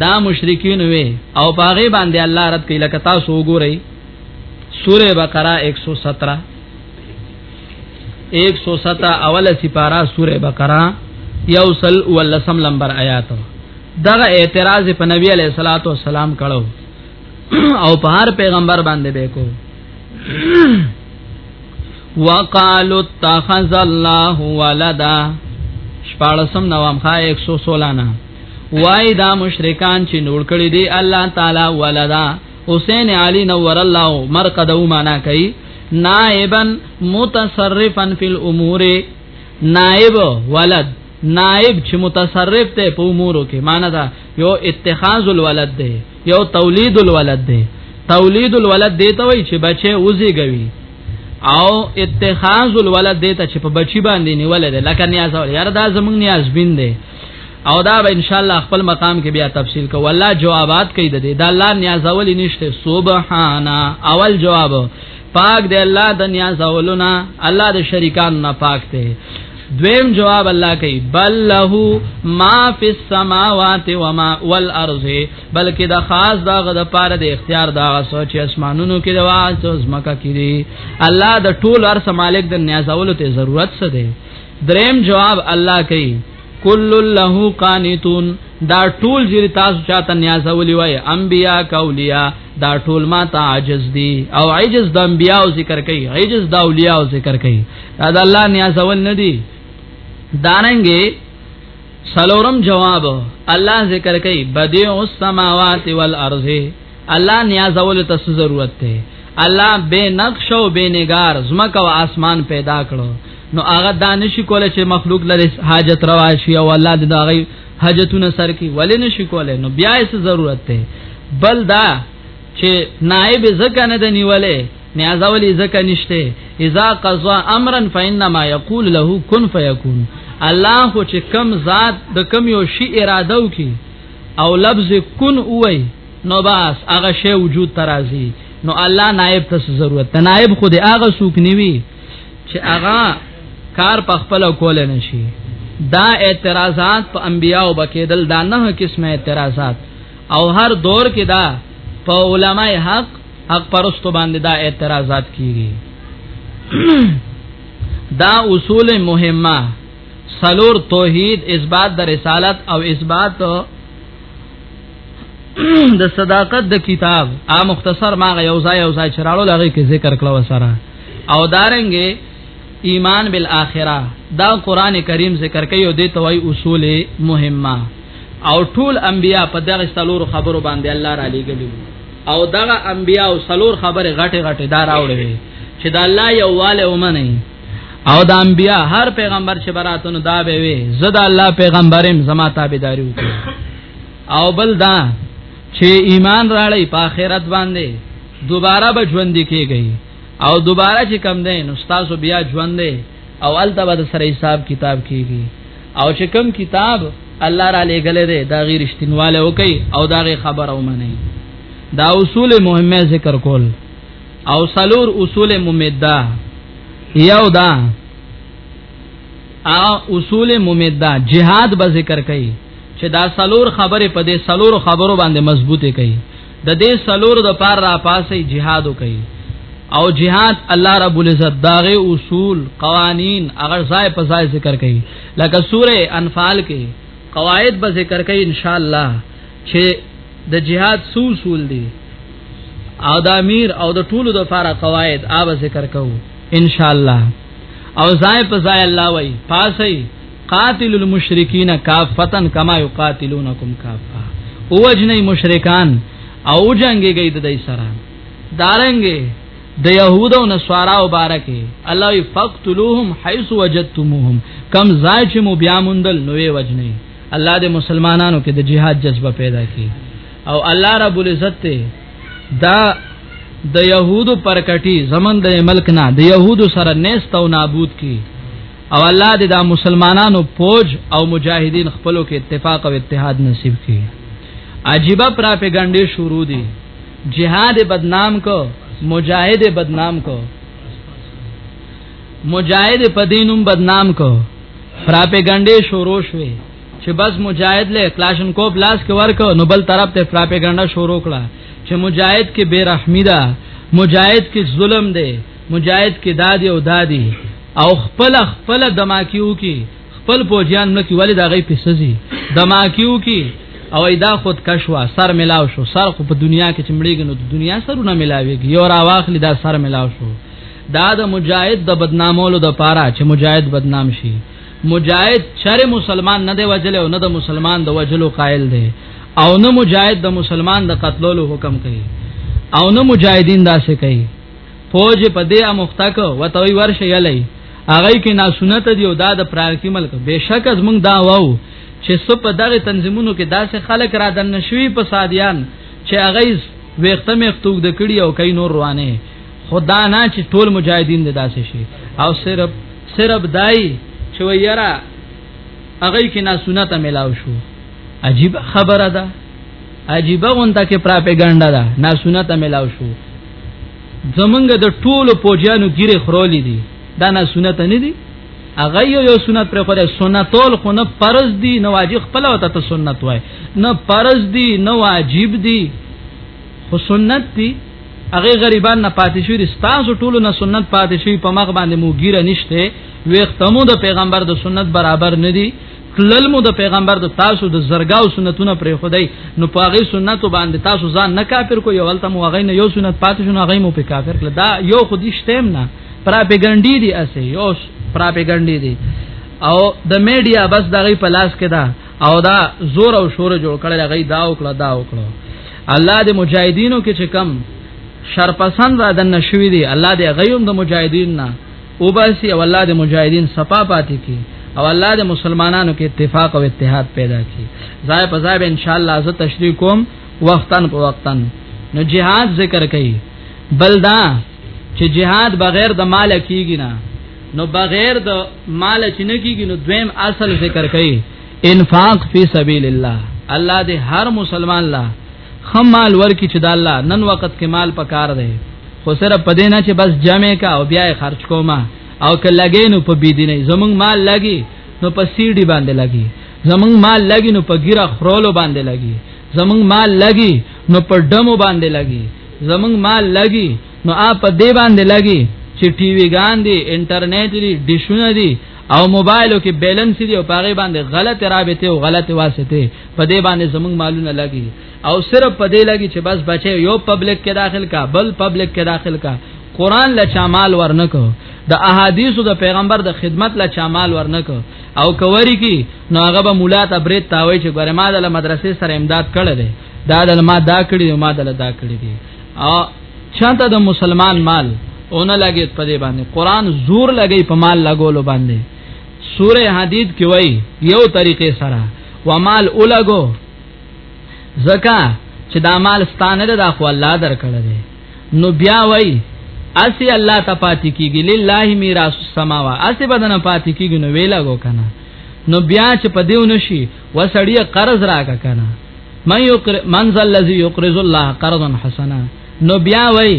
دا مشرکین وي او پاغه باندې الله رد کړي لکه تاسو وګورئ سوره بقره 117 117 اوله سپارا سوره بقره یوصل ولسم لمبر آیات دغه اعتراض په نبی علیہ الصلوۃ والسلام کړو او په هر پیغمبر باندې به کو وقالوا اتخذ الله ولدا شپارسم نوام خا 116 نه وای دا مشرکان چې نور کړی دی الله تعالی ولدا حسین علی نور الله مرقده معنا کوي نائبا متصرفا فی الامور نائب ولد نائب چې متصرف ته په امورو کې معنا دا یو اتخاذ الولد دی یو تولید الولد دی تولید الولد دی ته وای چې بچي وزيږوي او اتخاذ الولد دی ته چې په بچي باندې نیول دی لکه نیاز ول یاره دا زمونږ نیاز بین دی او دا به ان شاء الله خپل مقام کې بیا تفصیل کو والله جوابات کوي د دې دا الله نیازول نشته سبحانا اول جواب پاک دی الله د نیازولنا الله د شریکان نه پاک دی دویم جواب الله کوي بل له ما فی السماوات و ما والارض بلکې د خاص دغه د پاره د اختیار دا سوچ اسمانونو کې د واسو زمکا کې دی الله د ټول ارس مالک د نیازولو ته ضرورت څه دی دریم جواب الله کوي کل له قانتون دا ټول چې تاسو چاته نیازولي وای انبیا کولیا دا ټول ما ته عاجز دي او عجز د انبیا او ذکر کوي عجز د اولیاء او ذکر کوي دا الله نیازول نه دي داننګي سلورم جواب الله ذکر کوي بدیع السماوات والارض الله نیازول ته څه ضرورت دی الله بے نقش او بے نگار زمکه او اسمان پیدا کړو نو هغه دانش کوله چې مخلوق لري حاجت روا شي او الله دې داغي حاجتونه سر کې ولې نشي کوله نو بیا یې څه ضرورت دی بل دا چې نائب زکه نه دی نیولې نیازولی زکه نشته اذا قضا امرا فانما يقول له كن فيكون الله خو چې کم ذات د کم یو شی اراده وکي او لفظ کن وای نو باس هغه شی وجود ترازی نو الله نائب ته ضرورت ته نائب خو دې هغه سوک نیوي چې هغه کار په خپل کول نه شي دا اعتراضات په انبیاو بکیدل دا نه قسمه اعتراضات او هر دور کې دا په علماء حق حق پرستو باندې دا اعتراضات کیږي دا اصول مهمه سلور توحید اثبات د رسالت او اثبات د صداقت د کتاب ا مختصر ما یو ځای یو ځای چرالو لغه کې ذکر کړو سره او دارنګې ایمان بالآخرہ دا قران کریم ذکر کوي او د توي اصول مهمه او ټول انبیا په دغه سلور خبرو باندې الله را لېګلو او دغه انبیا او سلور خبره غټه غټه دار اوړي چې دا الله یو والي ومني او د انبیا هر پیغمبر چې براتونو دا به وي زدا الله پیغمبرم زما تابعداري وکړي او بل دا چې ایمان راړی په آخرت باندې دوباره به ژوند کیږي او دوباره چې کم دی نو تاسو بیا ژوند دی او الته به سره حساب کتاب کیږي او چې کم کتاب الله را لېګلې دی دا غیر رښتینواله وکي او دا غي خبره ومني دا اصول مهمه ذکر کول او سلور اصول ممده یو دا او اصول ممده جهاد به ذکر کړي چې دا سلور خبره په دې سلور خبرو باندې مضبوطه کړي د دې سلور د پار را پاسې جهاد وکړي او جهاد الله رب العزت داغه اصول قوانین اگر ځای په ځای ذکر کړي لکه سوره انفال کې قواعد به ذکر کړي ان شاء الله چې د جهاد سو اصول دي او د امیر او د ټولو د فارا قواعد آب ذکر کوو ان شاء الله او زای په زای الله وای پاسي قاتل المشرکین کافتن کما یقاتلونکم کافا او جنې مشرکان او جنگيږي د دې سره دارنګي د يهود او نصارا او بارکه الله فقتلوهم حيث وجدتموهم کم زای چې مو بیا مندل نوې وجنې الله دې مسلمانانو کې د جهاد جذبه پیدا کړي او الله رب العزت ته دا د يهودو پرکټي زمون د ملک نه د يهودو سره نست او نابود کړي او الله دې دا مسلمانانو فوج او مجاهدین خپلو کې اتفاق او اتحاد نصیب کړي عجیبه پراپګاندا شروع دي جهاد بدنام کو مجاهد بدنام کو مجاهد په دینوم بدنام کو پراپګاندا شروع شوه چې بس مجاهد له کلاشن کوپ لاس کې ورکو نو بل طرف ته پراپګاندا شروع کړه چې مجاهد کې بیرحمی ده مجاهد کې ظلم ده مجاهد کې دادی او دادی او خپل خپل دماکیو کې خپل پوجیان نو کې ولې دا غي پسزي دماکیو کې او ایدا خود کشوا سر ملاو شو سر خو په دنیا کې چمړیږي نو د دنیا سرونه ملاويږي یو را واخلي دا سر ملاو شو دا د مجاهد د بدنامولو د پاره چې مجاهد بدنام شي مجاهد چر مسلمان نه دی وجل او نه د مسلمان د وجلو قائل دی او نه مجاهد د مسلمان د قتلولو حکم کوي او نه مجاهدین داسې کوي فوج په دې امختک وتوي ورشه یلی هغه کې نا سنت دی او دا د پراکتی ملک بهشک از موږ دا واو چې سپ دغه تنظیمونو کې داسې خلک را دن نشوي په سادیان چې هغه ویختمه ختوګ د کړي او کین نور روانه خدا نه چې ټول مجاهدین د داسې شي او صرف صرف دای چې ویرا هغه کې نا سنت ملاو شو عجیب خبره ده عجیب غونډه کې پراپګاندا ده نا سنت ملاو شو زمونږ د ټولو پوجانو ګیره خرولې دي دا نا سنت نه دي هغه یو یو سنت پر خوره سنتول خو نه فرض دي نه واجب خپل وته ته سنت وای نه فرض دي نه واجب دي خو سنت دي هغه غریبان نه پاتې شوی ستاسو ټولو نه سنت پاتې شوی په مغ باندې مو ګیره نشته وختمو د پیغمبر د سنت برابر نه دی تلل مو د پیغمبر د تاسو د زرګاو سنتونه پرې خدای نو په هغه سنتو باندې تاسو ځان نه کافر کو یو ولته مو هغه نه یو سنت پاتې شو هغه مو په کافر کړ دا یو خودي شتم نه پراپګانډي دی اسه یو پراپګانډي دی او د میډیا بس دغه په لاس کې ده او دا زور او شور جوړ کړی هغه دا وکړه دا وکړه الله د مجاهدینو کې چې کم شرپسند را دن شوی دی الله د غیوم د مجاهدین نه او باسی او الله د مجاهدین صفا پاتې کی او الله د مسلمانانو کې اتفاق او اتحاد پیدا کی ځای په ځای به ان شاء الله زه تشریح کوم وختن په وختن نو جهاد ذکر کړي بلدا چې جهاد بغیر د مال کیږي نه نو بغیر د مال چې نه کیږي نو دویم اصل ذکر کړي انفاق فی سبیل الله الله دې هر مسلمان لا خمال ورکی چې د الله نن وخت کې مال پکار دی خو سره پدې نه چې بس جمع کا او بیا خرج کوما او که لګې نو په بی دیني زمونږ مال لګي نو په سیډي باندې لګي زمونږ مال لګي نو په ګیره خرولو باندې لګي زمونږ مال لګي نو په ډمو باندې لګي زمونږ مال لګي نو اپ دې باندې لګي چې ټي وي ګان دي انټرنیټ دي ډیشونه دي او موبایلو کې بیلنس دی او پاغه باندې غلط رابطه او غلط واسطه په دې باندې زموږ مالونه لګي او صرف په دې لګي چې بس بچي یو پبلک کې داخل کا بل پبلک کې داخل کا قران لا چمال ورنکو د احادیثو د پیغمبر د خدمت لا چمال ورنکو او کوری کی نو هغه به مولا ته برید تاوي چې ګره ما د مدرسې سره امداد کړل دا د ما دا کړی ما د دا کړی دی او چاته د مسلمان مال اون لګي په دې باندې قران زور لګي په مال لګولو باندې سوره حدید کې وای یو طریقې سره ومال اولګو زکا چې دا مال ستانه ده دا خو الله درکړه دی نو بیا وای اسی الله ته پاتې کیږي لله میراث السماوا اسی بدن پاتې کیږي نو ویلاګو کنه نو بیا چې په دیو نشي وسړی قرض راکا کنه من یقر من ذا الذی یقرض الله قرضا حسنا نو بیا وای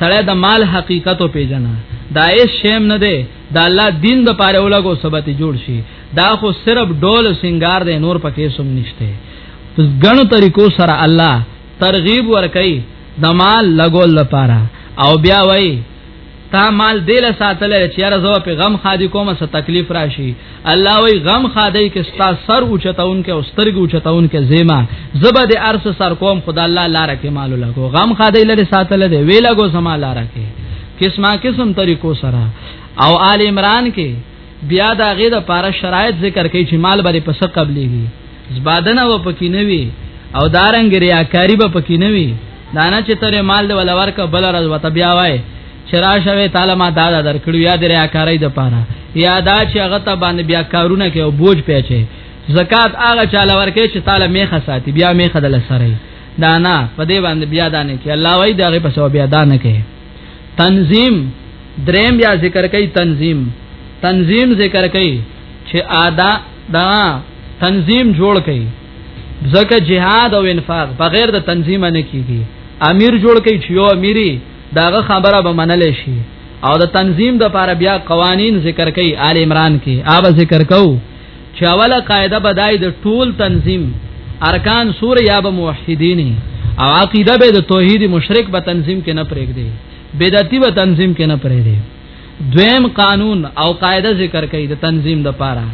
سړی د مال حقیقت او پیژنه دا یې شیم نه دی دا الله دین د پاره ولګو سبته جوړ شي دا خو صرف ډول سنگار دی نور پکې سم نشته پس غنو طریقو سره الله ترغیب ورکړي د مال لګول لپاره او بیا وای تا مال دل ساتل چې یاره زو په غم خادي کومه څه تکلیف راشي الله وی غم خادي کې ستا سر اوچتاون کې او سترګ اوچتاون کې زیما زبه د ارس سر کوم خدا الله لار کې مال لګو غم خادي لري ساتل دی وی لګو سما لار کې قسمه قسم طریقو سره او آل عمران کې بیا دا غي د پاره شرایط ذکر کوي چې مال باندې پس قبليږي زبادنه و پکې نه وي او دارنګ ریاکاری به پکې نه وي دانا چې تر مال د ولا ورکه بل راز وته بیا وای چرا شوه تعالی ما دا درکړو یا د ریاکاری د پاره یا دا چې هغه ته باندې بیا کارونه کوي او بوج پیچي زکات هغه چاله ورکه چې تعالی میخه ساتي بیا میخه دل سره دانا په دې باندې بیا دانه کې الله وای دا غي په سبب بیا دانه کې تنظیم دریم بیا ذکر کوي تنظیم تنظیم ذکر کوي چې ادا دا تنظیم جوړ کوي ځکه جهاد او انفاق بغیر د تنظیم نه کیږي امیر جوړ کوي چې یو امیری داغه خبره به منل شي او د تنظیم د لپاره بیا قوانین ذکر کوي آل عمران کې آب ذکر کوو چې اوله قاعده بدای د ټول تنظیم ارکان سور یا به موحدین او عقیده به د توحید مشرک به تنظیم کې نه پرېګ دی بدعتي به تنظیم کې نه پرې دی دویم قانون او قاعده ذکر کوي د تنظیم د پاره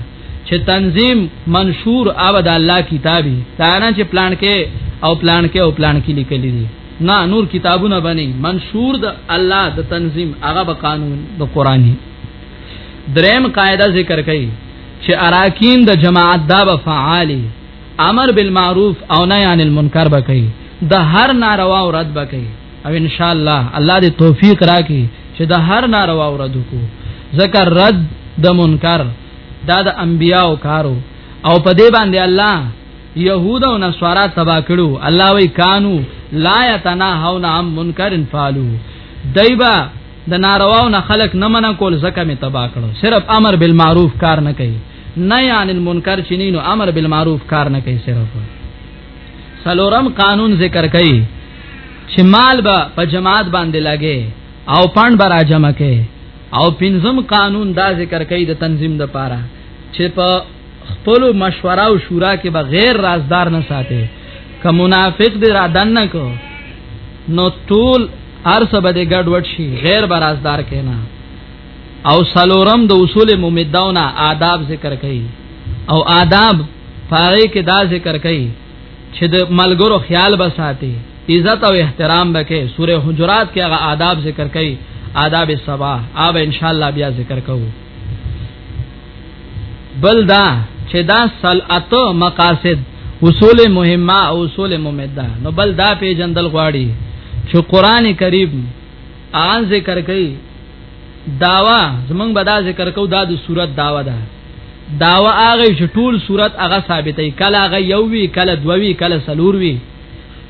چې تنظیم منشور او د الله کتابي تانا چې پلان کې او پلان کې او پلان کې لیکلي دي نه نور کتابونه باندې منشور د الله د تنظیم هغه به قانون د قرآني دریم قاعده ذکر کړي چې اراکین د جماعت دا به فعالی امر بالمعروف او نهی عن المنکر به کوي د هر ناروا او رد به کوي او ان شاء الله الله دې توفیق راکړي چې د هر ناروا او رد کو ذکر رد د منکر دا د انبیاو کارو او په دې باندې الله يهود او نصارا تبا کړو الله وی کانو لا یتناهون عن منکر فعلوا دایبا د نارواو نه خلق نه منع کول زکه می تبا کړو صرف امر بالمعروف کار نه کوي نه یان المنکر چینینو امر بالمعروف کار نه کوي صرف سلورم قانون ذکر کوي چې مال به په جماعت باندې لګي او پاند برا جمع کوي او پنځم قانون دا ذکر کوي د تنظیم د پاره چې په خپل مشوره او شورا کې به غیر رازدار نه ساتي که منافق دې را دنه کو نو ټول ارس به دې ګډ وډ شي غیر برازدار کینا او سلورم د اصول ممدونه آداب ذکر کړي او آداب پاره کې دا ذکر کړي چې د ملګرو خیال به ساتي عزت او احترام به کې سوره حجرات کې هغه آداب ذکر کړي آداب الصباح آب ان شاء الله بیا ذکر کوو بل دا چې دا سل اته مقاصد اصول مهمه او اصول ممده نو بل دا پیجندل غواړي چې قران کریم ان ذکر کوي داوا زمونږ به دا ذکر کو دا د صورت داوا ده داوا هغه چې ټول صورت هغه ثابتې کله هغه یو وی کله دووی کله سلور وی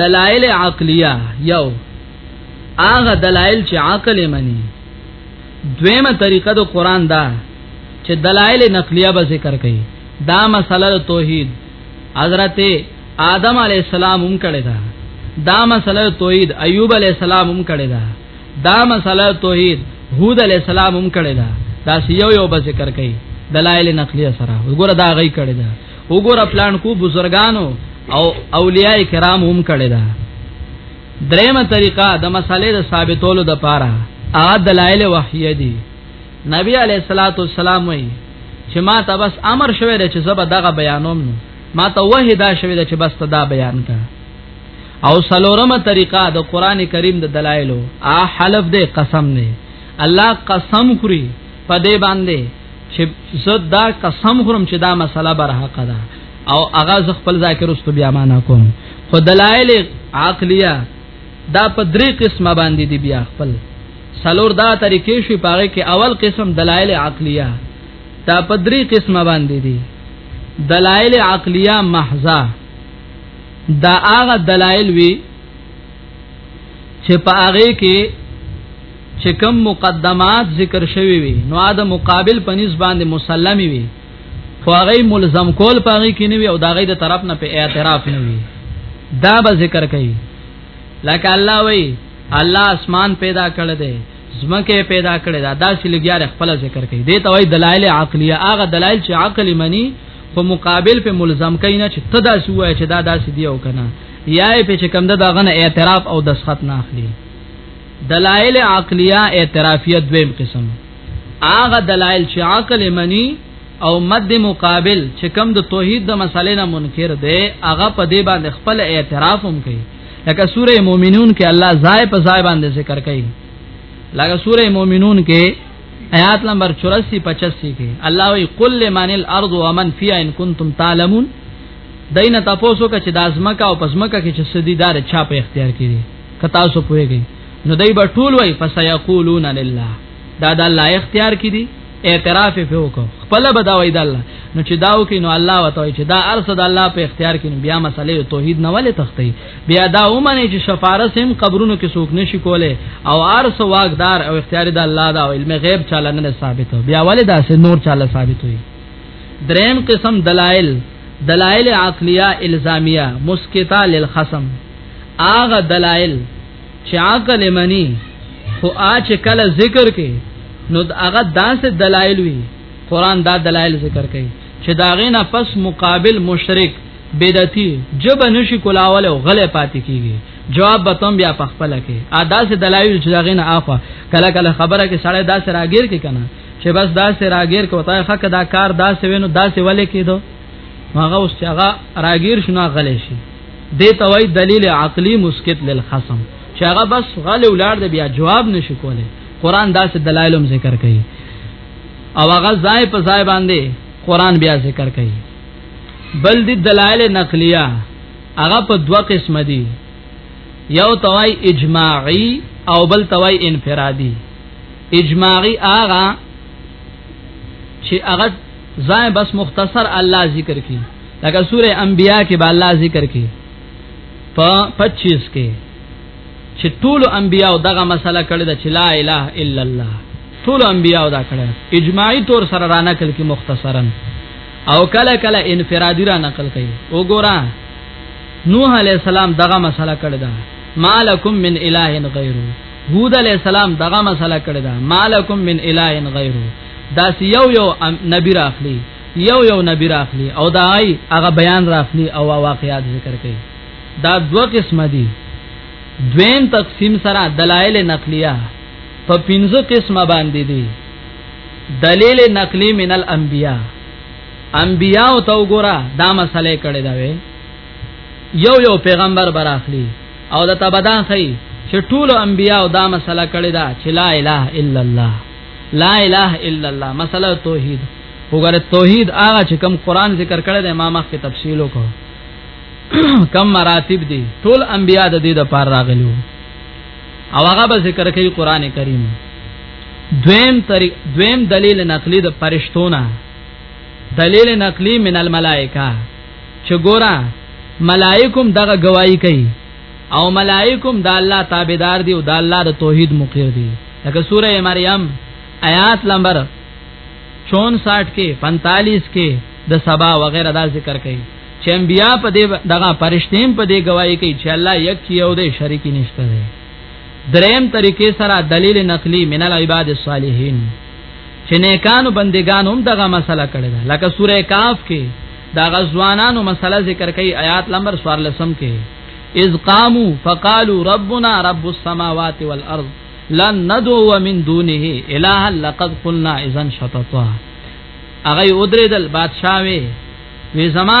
دلائل عقلیه یو هغه دلائل چې عقل مني دویمه طریقه د قران دا چې دلائل نقلیه به ذکر کړي دا مسله توحید حضرت آدم علی السلام هم کړی دا دا مسله توحید ایوب علی السلام هم کړی دا دا مسله توحید هود علی السلام هم کړی دا دا یو یو به ذکر کړي دلائل نقلیه سره وګوره دا غي کړی دا وګوره پلان کو بزرګانو او اولیاء کرام هم کړی دا دریمه طریقه د مسالې د ثابتولو د پاره ا دلایل وحیه دي نبی علیہ الصلوۃ والسلام وی چې ما ته بس امر شوی دی چې زبر دغه بیانوم نو ما ته وه دا شوی دی چې بس ته دا بیان کا او سلورمه طریقه د قران کریم د دلایلو ا حلف دی قسم نه الله قسم خوري په دې باندې چې زه دا قسم خورم چې دا مسله بر حق ده او هغه ز خپل ذاکر است بیا معنا کوم خو دلایل عقلیه دا په درې قسمه باندې دی بیا خپل سلور دا طریقې شي پاره کې اول قسم دلایل عقلیه دا په درې قسمه باندې دي دلایل عقلیه محضه دا هغه دلایل وی چې په هغه کې چې کوم مقدمات ذکر شوی وي نو دا مقابل په نسبت باندې مسلمي وي خو هغه ملزم کول پاږي کې نه وي او دا غي د طرف نه په اعتراف نه وي دا به ذکر کوي لکه الله وی الله اسمان پیدا کړ دی زمکه پیدا کړی دا داسې لګیار خپل ذکر کوي دې ته وای دلایل عقلیه هغه دلایل چې عقل منی په مقابل په ملزم کین چې تدا سوای چې دا داسې دی او کنه یا په چې کم ده دا غنه اعتراف او دسخط نه اخلي دلائل عقلیه اعترافیه دویم قسم هغه دلائل چې عقل منی او مد مقابل چې کم د توحید د مسالې نه منکر دی هغه په دې باندې خپل اعتراف هم کوي لکه سوره مومنون کې الله زای په زای باندې ذکر کوي لکه سوره مومنون کې آیات نمبر 84 85 کې الله وی قل لمن الارض ومن فيها ان كنتم تعلمون دینه تاسو کا چې د ازمکه او پزمکه کې چې سدي دار چا په اختیار کې دي که تاسو پوهیږئ نو دای به ټول وای فسيقولون لله دا د الله اختیار کې دي اعتراف په وکړه خپل بداوي د الله نو چې داو کې نو الله وتوي چې دا ارس د الله په اختیار کې بیا مسلې توحید نه ولې تختی بیا دا ومنه چې شفارس هم قبرونو کې څوک نشي کوله او ارس واقدار او اختیار د الله دا او علم غیب چاله نه ثابت بیا ولې دا سه نور چاله ثابت وي دریم قسم دلائل دلائل عقلیه الزامیه مسکتا للخصم اغه دلائل چې عقل منی خو اچ کله ذکر کې نو هغه داسې دلائل وی قران دا دلائل ذکر کوي چې داغه نه پس مقابل مشرک بدعتي جب نشي کولاول او غلې پاتې کیږي جواب به تم بیا پخپل کې ادا سه دلایل چې داغه نه اخوا کله کله خبره کې سړی داسې راګیر کې کنه چې بس دا سه راګیر کوته خکه دا کار دا سه وینو دا سه ولې کېدو هغه اوس چې هغه راګیر شنو غلې شي دې توي دلیل عقلی مسکت للخصم چې هغه بس غلې ولار دې بیا جواب نشي کوله قران دا سه دلایلم ذکر کوي او هغه ځای په ځای باندې قران بیا ذکر کوي بل دې دلایل نقلیه هغه په دوه قسم دي یو توای اجماعی او بل توای انفرادی اجماعی آغا چې هغه ځای بس مختصر الله ذکر کی لکه سوره انبیاء کې به الله ذکر کی په 25 کې چې ټول انبیاء دغه مسله کړې ده چې لا اله الا الله ټول انبیاء دا کړه اجماعي تور سره را نقل کی مختصرا او کله کله انفرادی را نقل کوي وګورا نوح علی السلام دغه مسله کړه ده مالکم من اله غیره هود علی السلام دغه مسله کړی دا مالکم من اله غیره دا یو یو نبی راخلی یو یو نبی راخلی او دا ای هغه بیان راخلی او واقعیات ذکر کړي دا دوه قسم دي دویم تقسیم سره دلایل نقلیه په پنځه قسمه باندې دي دلیل نقلی من الانبیاء انبیاء تو ګورا دا مسله کړي دا وی یو یو پیغمبر براخلی او د تبدا خي چې ټول انبیا او دا مسله کړی دا چې لا اله الا الله لا اله الا الله مسله توحید وګوره توحید هغه چې کوم قران ذکر کړی دی ما مخکې تفصیل وکړ کم مراتب دي ټول انبیا د دې د پار راغلو او هغه به ذکر کوي قران کریم دویم طریق دویم دلیل نقلی د پرشتونه دلیل نقلی من الملائکه چې ګورا ملائکم دغه گواہی کوي او ملائکم د الله تابعدار دي او د الله د توحید مقر دي لکه سوره مریم آیات نمبر 64 کې 45 کې د سبا وغیرہ دا ذکر کوي چې انبیا په دې دغه پرشتیم په دې گواہی کوي چې الله یک یو دی شریک نشته دی دریم طریقې سره دلیل نقلی من العباد الصالحین چې نیکانو بندگان هم دغه مسله کړی لکه سوره کاف کې دا غزوانانو مسله ذکر کوي آیات نمبر 14 کې اذ قاموا فقالوا ربنا رب السماوات والارض لن ندعو من دونه اله لقد قلنا اذا شططا اغه ودریدل بادشاہ وی وی زما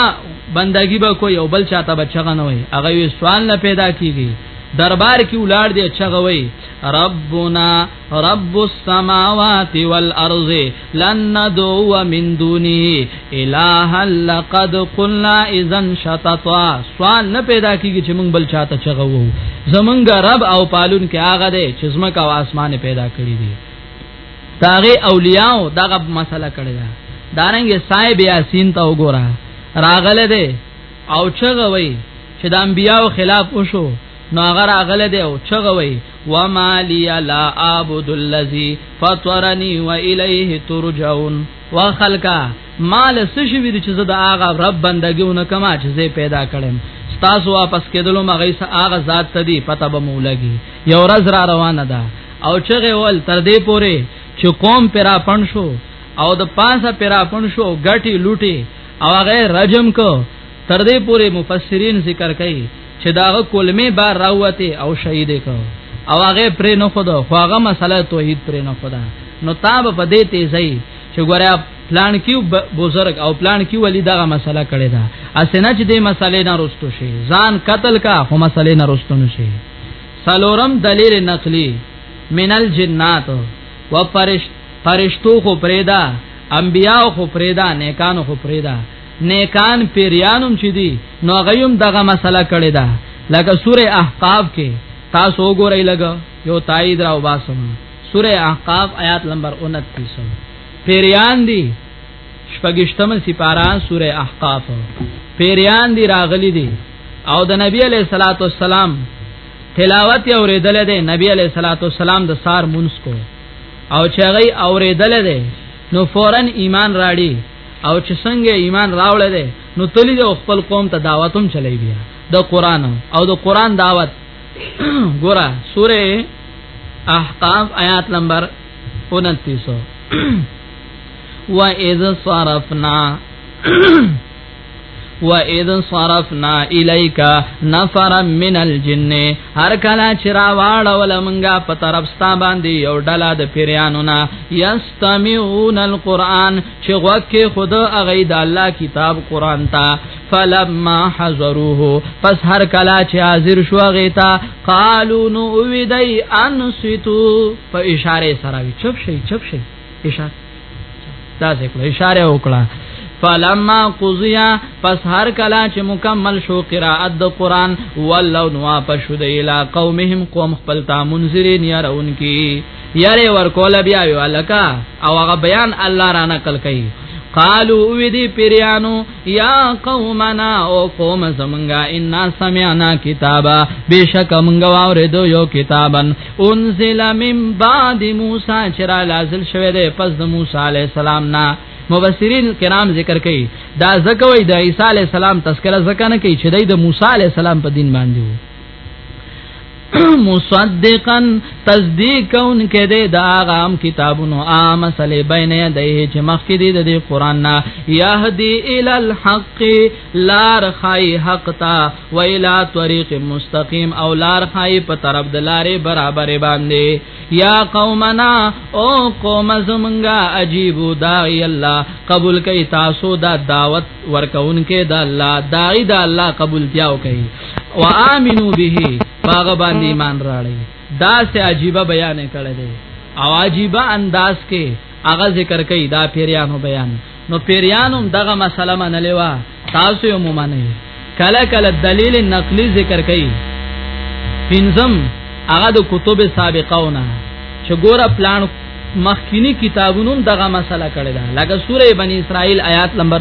بندگی به کوئی او بل چاته بچغه نه وي هغه وی سوال نه پیدا کیږي دربار کې ولاړ دی چغه وی ربنا رب السماوات والارض لن ندعو من دونه اله لقد قلنا اذا شططا سوال نه پیدا کیږي چې موږ بل چاته چغو زمونږ رب او پالون کې هغه دی چې زمکه او اسمان پیدا کړی دی داغه اولیاء دغه مسله کړی دا دارنګ صاحب یاسین ته وګوره راغله دی او چغوي چې د انبیانو خلاف وشو نو هغه راغله دی او چغوي وما لي لا اعبد الذي فطرني واليه ترجعون وخلقا مال سشوی چې زه د هغه رب بندګیونه کما چې زه پیدا کړم تاسو واپس کېدلو مغه سه هغه ذات ته دی پته به مولګي یو ورځ را روانه ده او چغه ول تر دې پوره چې قوم پیرا پڼ شو او د پاسه پیرا پڼ شو غټي لوټي او هغه رجم کو تر دې پورې مفسرین ذکر کوي چې دا کلمې بار راوته او شهید کړو او هغه پرې نه خدا خو هغه مسله توحید پرې نه خدا نو تاب په دې تیزی چې ګوره پلان کیو بزرگ او پلان کیو ولی دغه مسله کړی دا اسنه چې دې مسلې نه رستو شي ځان قتل کا خو مسلې نه رستو نشي سلورم دلیل نقلی منل جنات و فرشت فرشتو خو پرېدا انبیاء خو پرېدا نیکانو خو پرېدا نیکان پیریانم چې دي نو غيوم دغه مسله کړی دا لکه سوره احقاف کې تاسو وګورئ لګ یو تایید راو باسم سوره احقاف آیات نمبر 29 پیریان دي شپږشتمه سپارا سوره احقاف پیریان دي راغلي دي او د نبی علیہ الصلوۃ والسلام تلاوت یې اوریدل دي نبی علیہ الصلوۃ والسلام د سار مونږ کو او چغی اوریدل دي نو فورن ایمان راړي او چې څنګه ایمان راوړل دي نو تلی د خپل قوم ته دعوت هم چلای بیا د قران او د قران دعوت ګوره سوره احقاف آیات نمبر 29 و اذ صرفنا و اذ صرفنا الیک نفر من الجن هر کله چې را واړول منګه په طرف ستا باندې یو ډله د پیرانو نه یستمعون القرآن چې غوکه خود اغه د الله کتاب قرآن ته فلما حضروه پس هر کله چې حاضر شو غیتا قالو نو ویدای انسیتو په اشاره سره چپ شي چپ شي اشاره دا څه اشاره وکړه فلما قضیا پس هر کلا چې مکمل شو قراءت د قران ولو نوا پشد الی قومهم قوم خپل تا منذرین يرون کی یاره ور کول بیا وی الکا او هغه بیان الله را نقل کړي قالو وی دی پیریانو یا قومنا او قوم زمنګا ان سمعنا کتابا بشک منګا اوریدو یو کتابن انزل من بعد موسی چرا لازل شوه ده پس د موسی علی السلام نا مبصرین کرام ذکر کوي دا زکه وای د عیسی علی السلام تذکرہ زکه نه کوي چې د موسی علی السلام په دین باندې وو مصدقا تصدیق کون کې دې دا غام کتابونو عام صلی بین یدیه چې مخ کې دې د قران نه یهدی ال الحق لار خای حق تا و الى طريق مستقيم او لار خای په طرف د لارې برابر باندې یا قومنا او قوم زمنګا عجیب دای الله قبول کئ تاسو دا دعوت ورکون کې دا الله دای دا الله قبول دیاو کئ و امنو به باغ باندې ایمان راړي دا سه عجیب بیان کړی دی او عجیب انداز کې هغه ذکر کوي دا پیریانو بیان نو پیریانو دغه مسله منلې وا تاسو یې مومنه کله کله دلیل نقلی ذکر کوي پنځم هغه د کتب سابقونه چې ګوره پلان مخکینی کتابونو دغه مسله کړې ده لکه سوره بنی اسرائیل آیات نمبر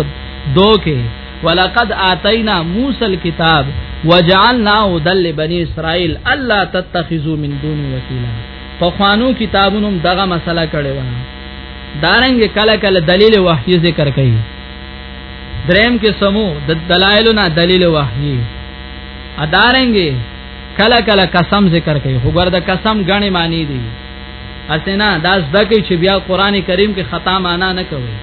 2 کې ولقد اتینا موسی الكتاب وجعلنا هدى لبني اسرائيل الا تتخذوا من دوني وكيلا په خوانو کتابونو دغه مسله کړي و دارنګ کله کله دلیل وحی ذکر کوي دریم کې سمو د دلایل نه دلیل وحی ادارنګ کله کله قسم ذکر کوي خو ګرد قسم غني معنی دي اسینا دا زده کوي چې بیا قران کریم کې خطا معنا نه کوي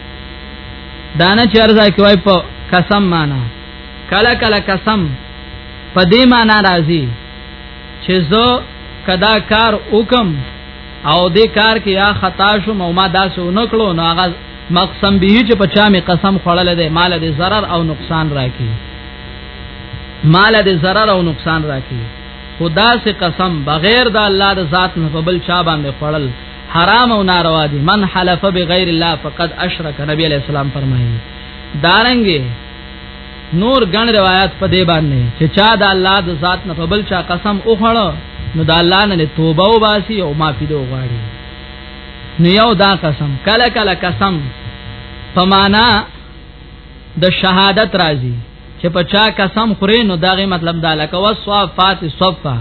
دانه چرځه کوي په قسم معنا کله کله قسم په دې معنا راځي چې زه کدا کار وکم او دې کار کې یا خطا شوم او ما داسې ونکړو نو هغه مقسم به چې په چا می قسم خوړل دي مال دې zarar او نقصان راکې مال دې zarar او نقصان راکې خدا سے قسم بغیر د الله د ذات نه په بل چا باندې خړل حرام او ناروا دي من حلف بغیر الله فقد اشرک نبی علیہ السلام فرمایي دارنګي نور ګڼ روایت په دې باندې چې چا د الله د ذات نه په بل چا قسم وخړو نو د الله نه توبه او باسي او معافي دو غواړي نو یو دا قسم کله کله قسم په معنا د شهادت راځي چې په چا قسم خوري نو داغه مطلب دا لکه وصفات صفا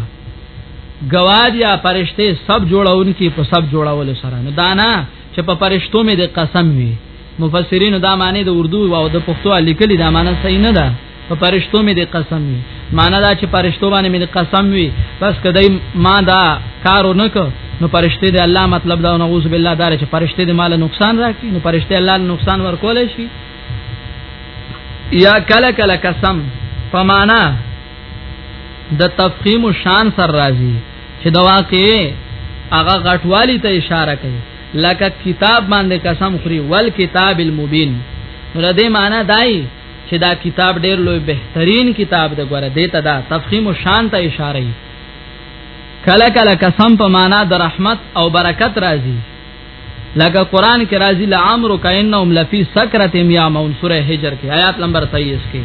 گواد یا پرشته سب جوړاون کی په سب جوړاول سره نه دانا چې په پرشتو مې د قسم وي مفسرین دا معنی د اردو او د پښتو لیکلي دا معنی صحیح نه ده په پرشتو مې د قسم وي معنی دا چې پرشتو باندې مې د قسم وي بس کدی ما دا کارو نه کو نو پرشته دې الله مطلب دا نعوذ بالله دار چې پرشته دې مال نقصان راکړي نو پرشته الله نقصان ورکول شي یا کله کله قسم په معنا د تفخیم شان سر راځي چې د واقعې هغه غټوالی ته اشاره کوي لکه کتاب باندې قسم خوري ول کتاب المبین نو دې معنی دای چې دا کتاب ډېر لوی بهترین کتاب دی ګوره دې ته دا تفخیم شان ته اشاره کوي کله کله قسم په معنا د رحمت او برکت راځي لکه قران کې راځي لعمر کینهم لفی سکرتهم یا مون سوره هجر کې آیات نمبر 23 کې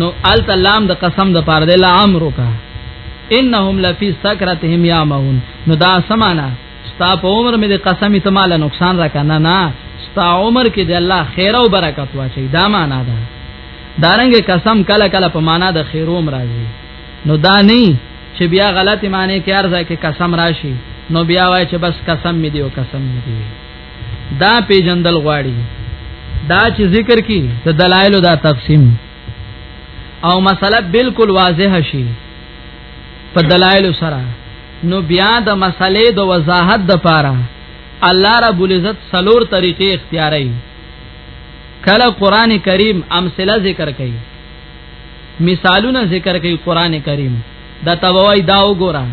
نو ال تلام د قسم د پاره د لعمر کا انهم لفی سکرتهم یا مون نو دا سمانا ستا په عمر مې د قسم ته مال نقصان را کنه نه ستا عمر کې د الله خیر او برکت واچي دا معنا ده دارنګ قسم کله کله په معنا د خیروم راځي نو دا نه چې بیا غلط معنی کې ارزه کې قسم راشي نو بیا وای چې بس قسم می دیو قسم می دیو دا پیجندل غواړي دا چې ذکر کی د دلایل دا تقسیم او مسله بالکل واضح شي په دلایل سره نو بیا د مسلې د وضاحت د پاره الله رب العزت سلور طریقې اختیاري کله قران کریم امثله ذکر کړي مثالونه ذکر کوي قران کریم دا تبوی دا وګوره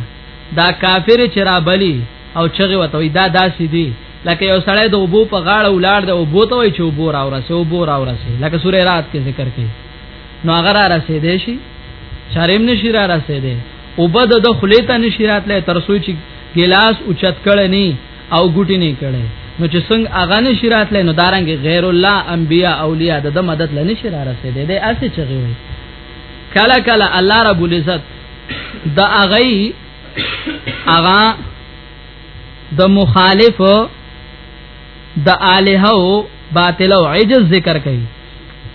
دا کافر چې را بلی او چغه وته دا داسې دی لکه یو سړی د وبو په غاړه ولاړ دی او بوته وای چې وبو را ورسه وبو را ورسه لکه سورې رات کې ذکر کوي نو هغه را رسې دی شي شرم نشي را رسې دی او بد د خلیته نشي راتله ترسوي چې ګلاس اوچت کړي نه او ګوټی نه کړي نو چې څنګه اغه نشرات لینو دارنګ غیر الله انبیا اولیاء د دا مدد لنی شر را رسیدې دې اسې چغي وي کله کله الله رب العزت د اغه اغا د مخالف د الہو باطل او عجز ذکر کوي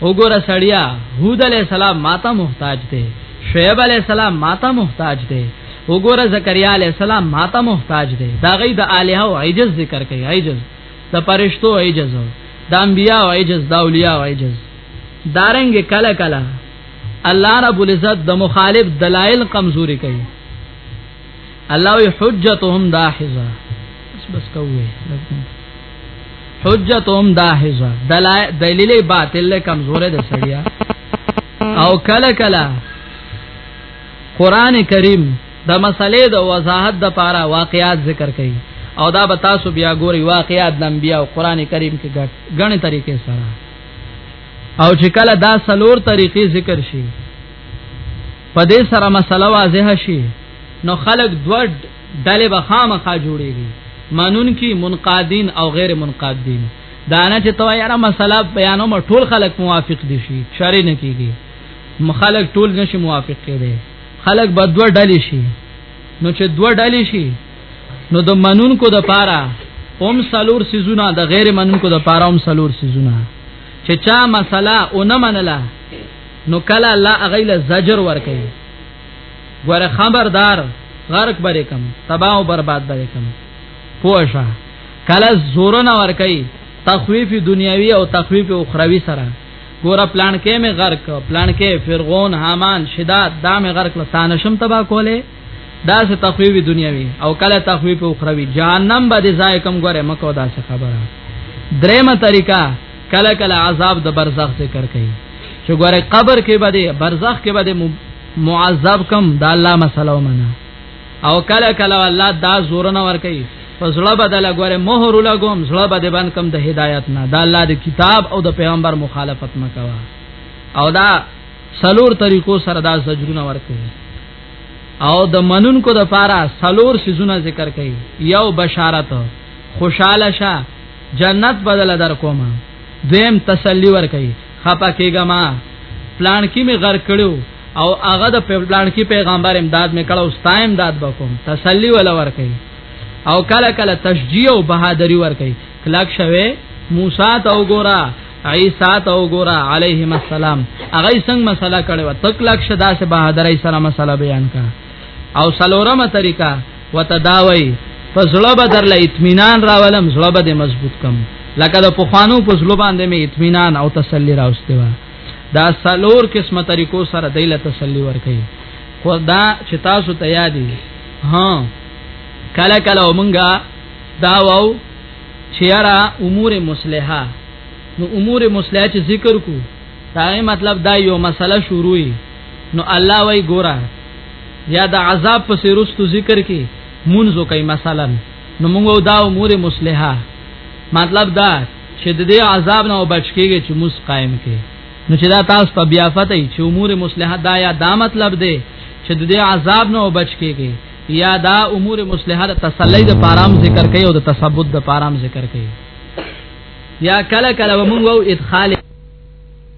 وګوره سړیا هود علی السلام ماته محتاج دی شعیب علی السلام ماته محتاج دی وګوره زکریا علی السلام ماته محتاج دی دا غي د الها او عجز ذکر کوي عجز د پرشتو عجز د انبیا او عجز د اولیاء او عجز دارنګ کله کله الله رب العزت د مخالف دلایل کمزوري کوي الله وی حجتهم داحزه بس بس کوي حجتهم داحزه دلیل باطل کمزور ده سړیا او کله کله قران کریم د مسلې د وضاحت د پاره واقعات ذکر کړي او دا به تاسو بیا ګوري واقعات د انبیا او قران کریم کې ګټ غنې طریقې سره او چې کله دا سلور طریقې ذکر شي په دې سره مسله واضحه شي نو خلق دوه ډلې به خامخا جوړيږي مانون کی منقادین او غیر منقادین دانه چې تو یاره مسله بیانو ما ټول خلق موافق دي شي شری نه کیږي مخالق ټول نشي موافق کېږي خلق به دوه ډلې شي نو چې دوه ډلې شي نو د منون کو د پاره هم سلور سيزونه د غیر منون کو د پاره هم سلور سيزونه چې چا مسله او نه منله نو کله الله هغه له زجر ور کوي ور خبردار غرق بری کم تباہ او برباد بری کم پوښه کله زور نه ور کوي تخویف دنیوي او تخویف اخروی سره ګوره پلان کې مې غرق پلان کې فرعون حامان شداد دا مې غرق لسان شم تبا کوله دا څه تخویف دنیوي او کله تخویف اخروی جهنم به دې ځای کم ګوره مکو دا څه خبره درېمه طریقہ کله کله عذاب د برزخ ذکر کوي چې ګوره قبر کې به دی برزخ کې به دی معذب کم د الله مسلو منا او کله کله الله دا زور نه ور کوي فزړه بدل ګوره مہر لګوم زړه بده بند کم د هدایت نه د الله د کتاب او د پیغمبر مخالفت مکوا او دا سلور طریقو سره دا زجرونه ور کوي او د منونکو د پاره سلور سيزونه ذکر کوي یو بشارت خوشاله شه جنت بدل در کوم دویم تسلی ور کوي خپه کېګه ما پلان کې می غر کړو او هغه د پلان کې پیغمبر امداد می کړو ستایم داد بکوم تسلی ول ور کوي او کله کله تشجیع او بهادری ور کوي کلک شوه موسی ته وګوره عیسی ته وګوره علیهم السلام هغه څنګه مسله کړو تک لک شدا سے بهادرای سره مسله بیان کا او سلورمه طریقہ وتداوي فزړه به در له اطمینان راولم زړه به دې مضبوط کم لکه د پخوانو په زړه باندې مې اطمینان او تسلی راوستي وا دا سلور قسمه طریقو سره دایله تسلی ورکړي خو دا چې تاسو ته یادې ها کله کله ومنګا دا واو چې یارا امور مصلحه نو امور مصلحه چې ذکر کو دا مطلب دا یو مسله شروعي نو الله وای ګوره یا د عذاب په سرستو ذکر کې منځو کوي مثلا نو موږ دا امور مصلحه مطلب دا چې د دې عذاب نه بچ کېږي چې موږ قائم کې نو چې دا تاسو ته بیا فتح چې امور مصلحه دا یا دا مطلب دی چې د دې عذاب نه بچ کېږي یا دا امور مصلحه د تسلی د پارام ذکر کوي او د تثبت د پارام ذکر کوي یا کله کله موږ وو ادخال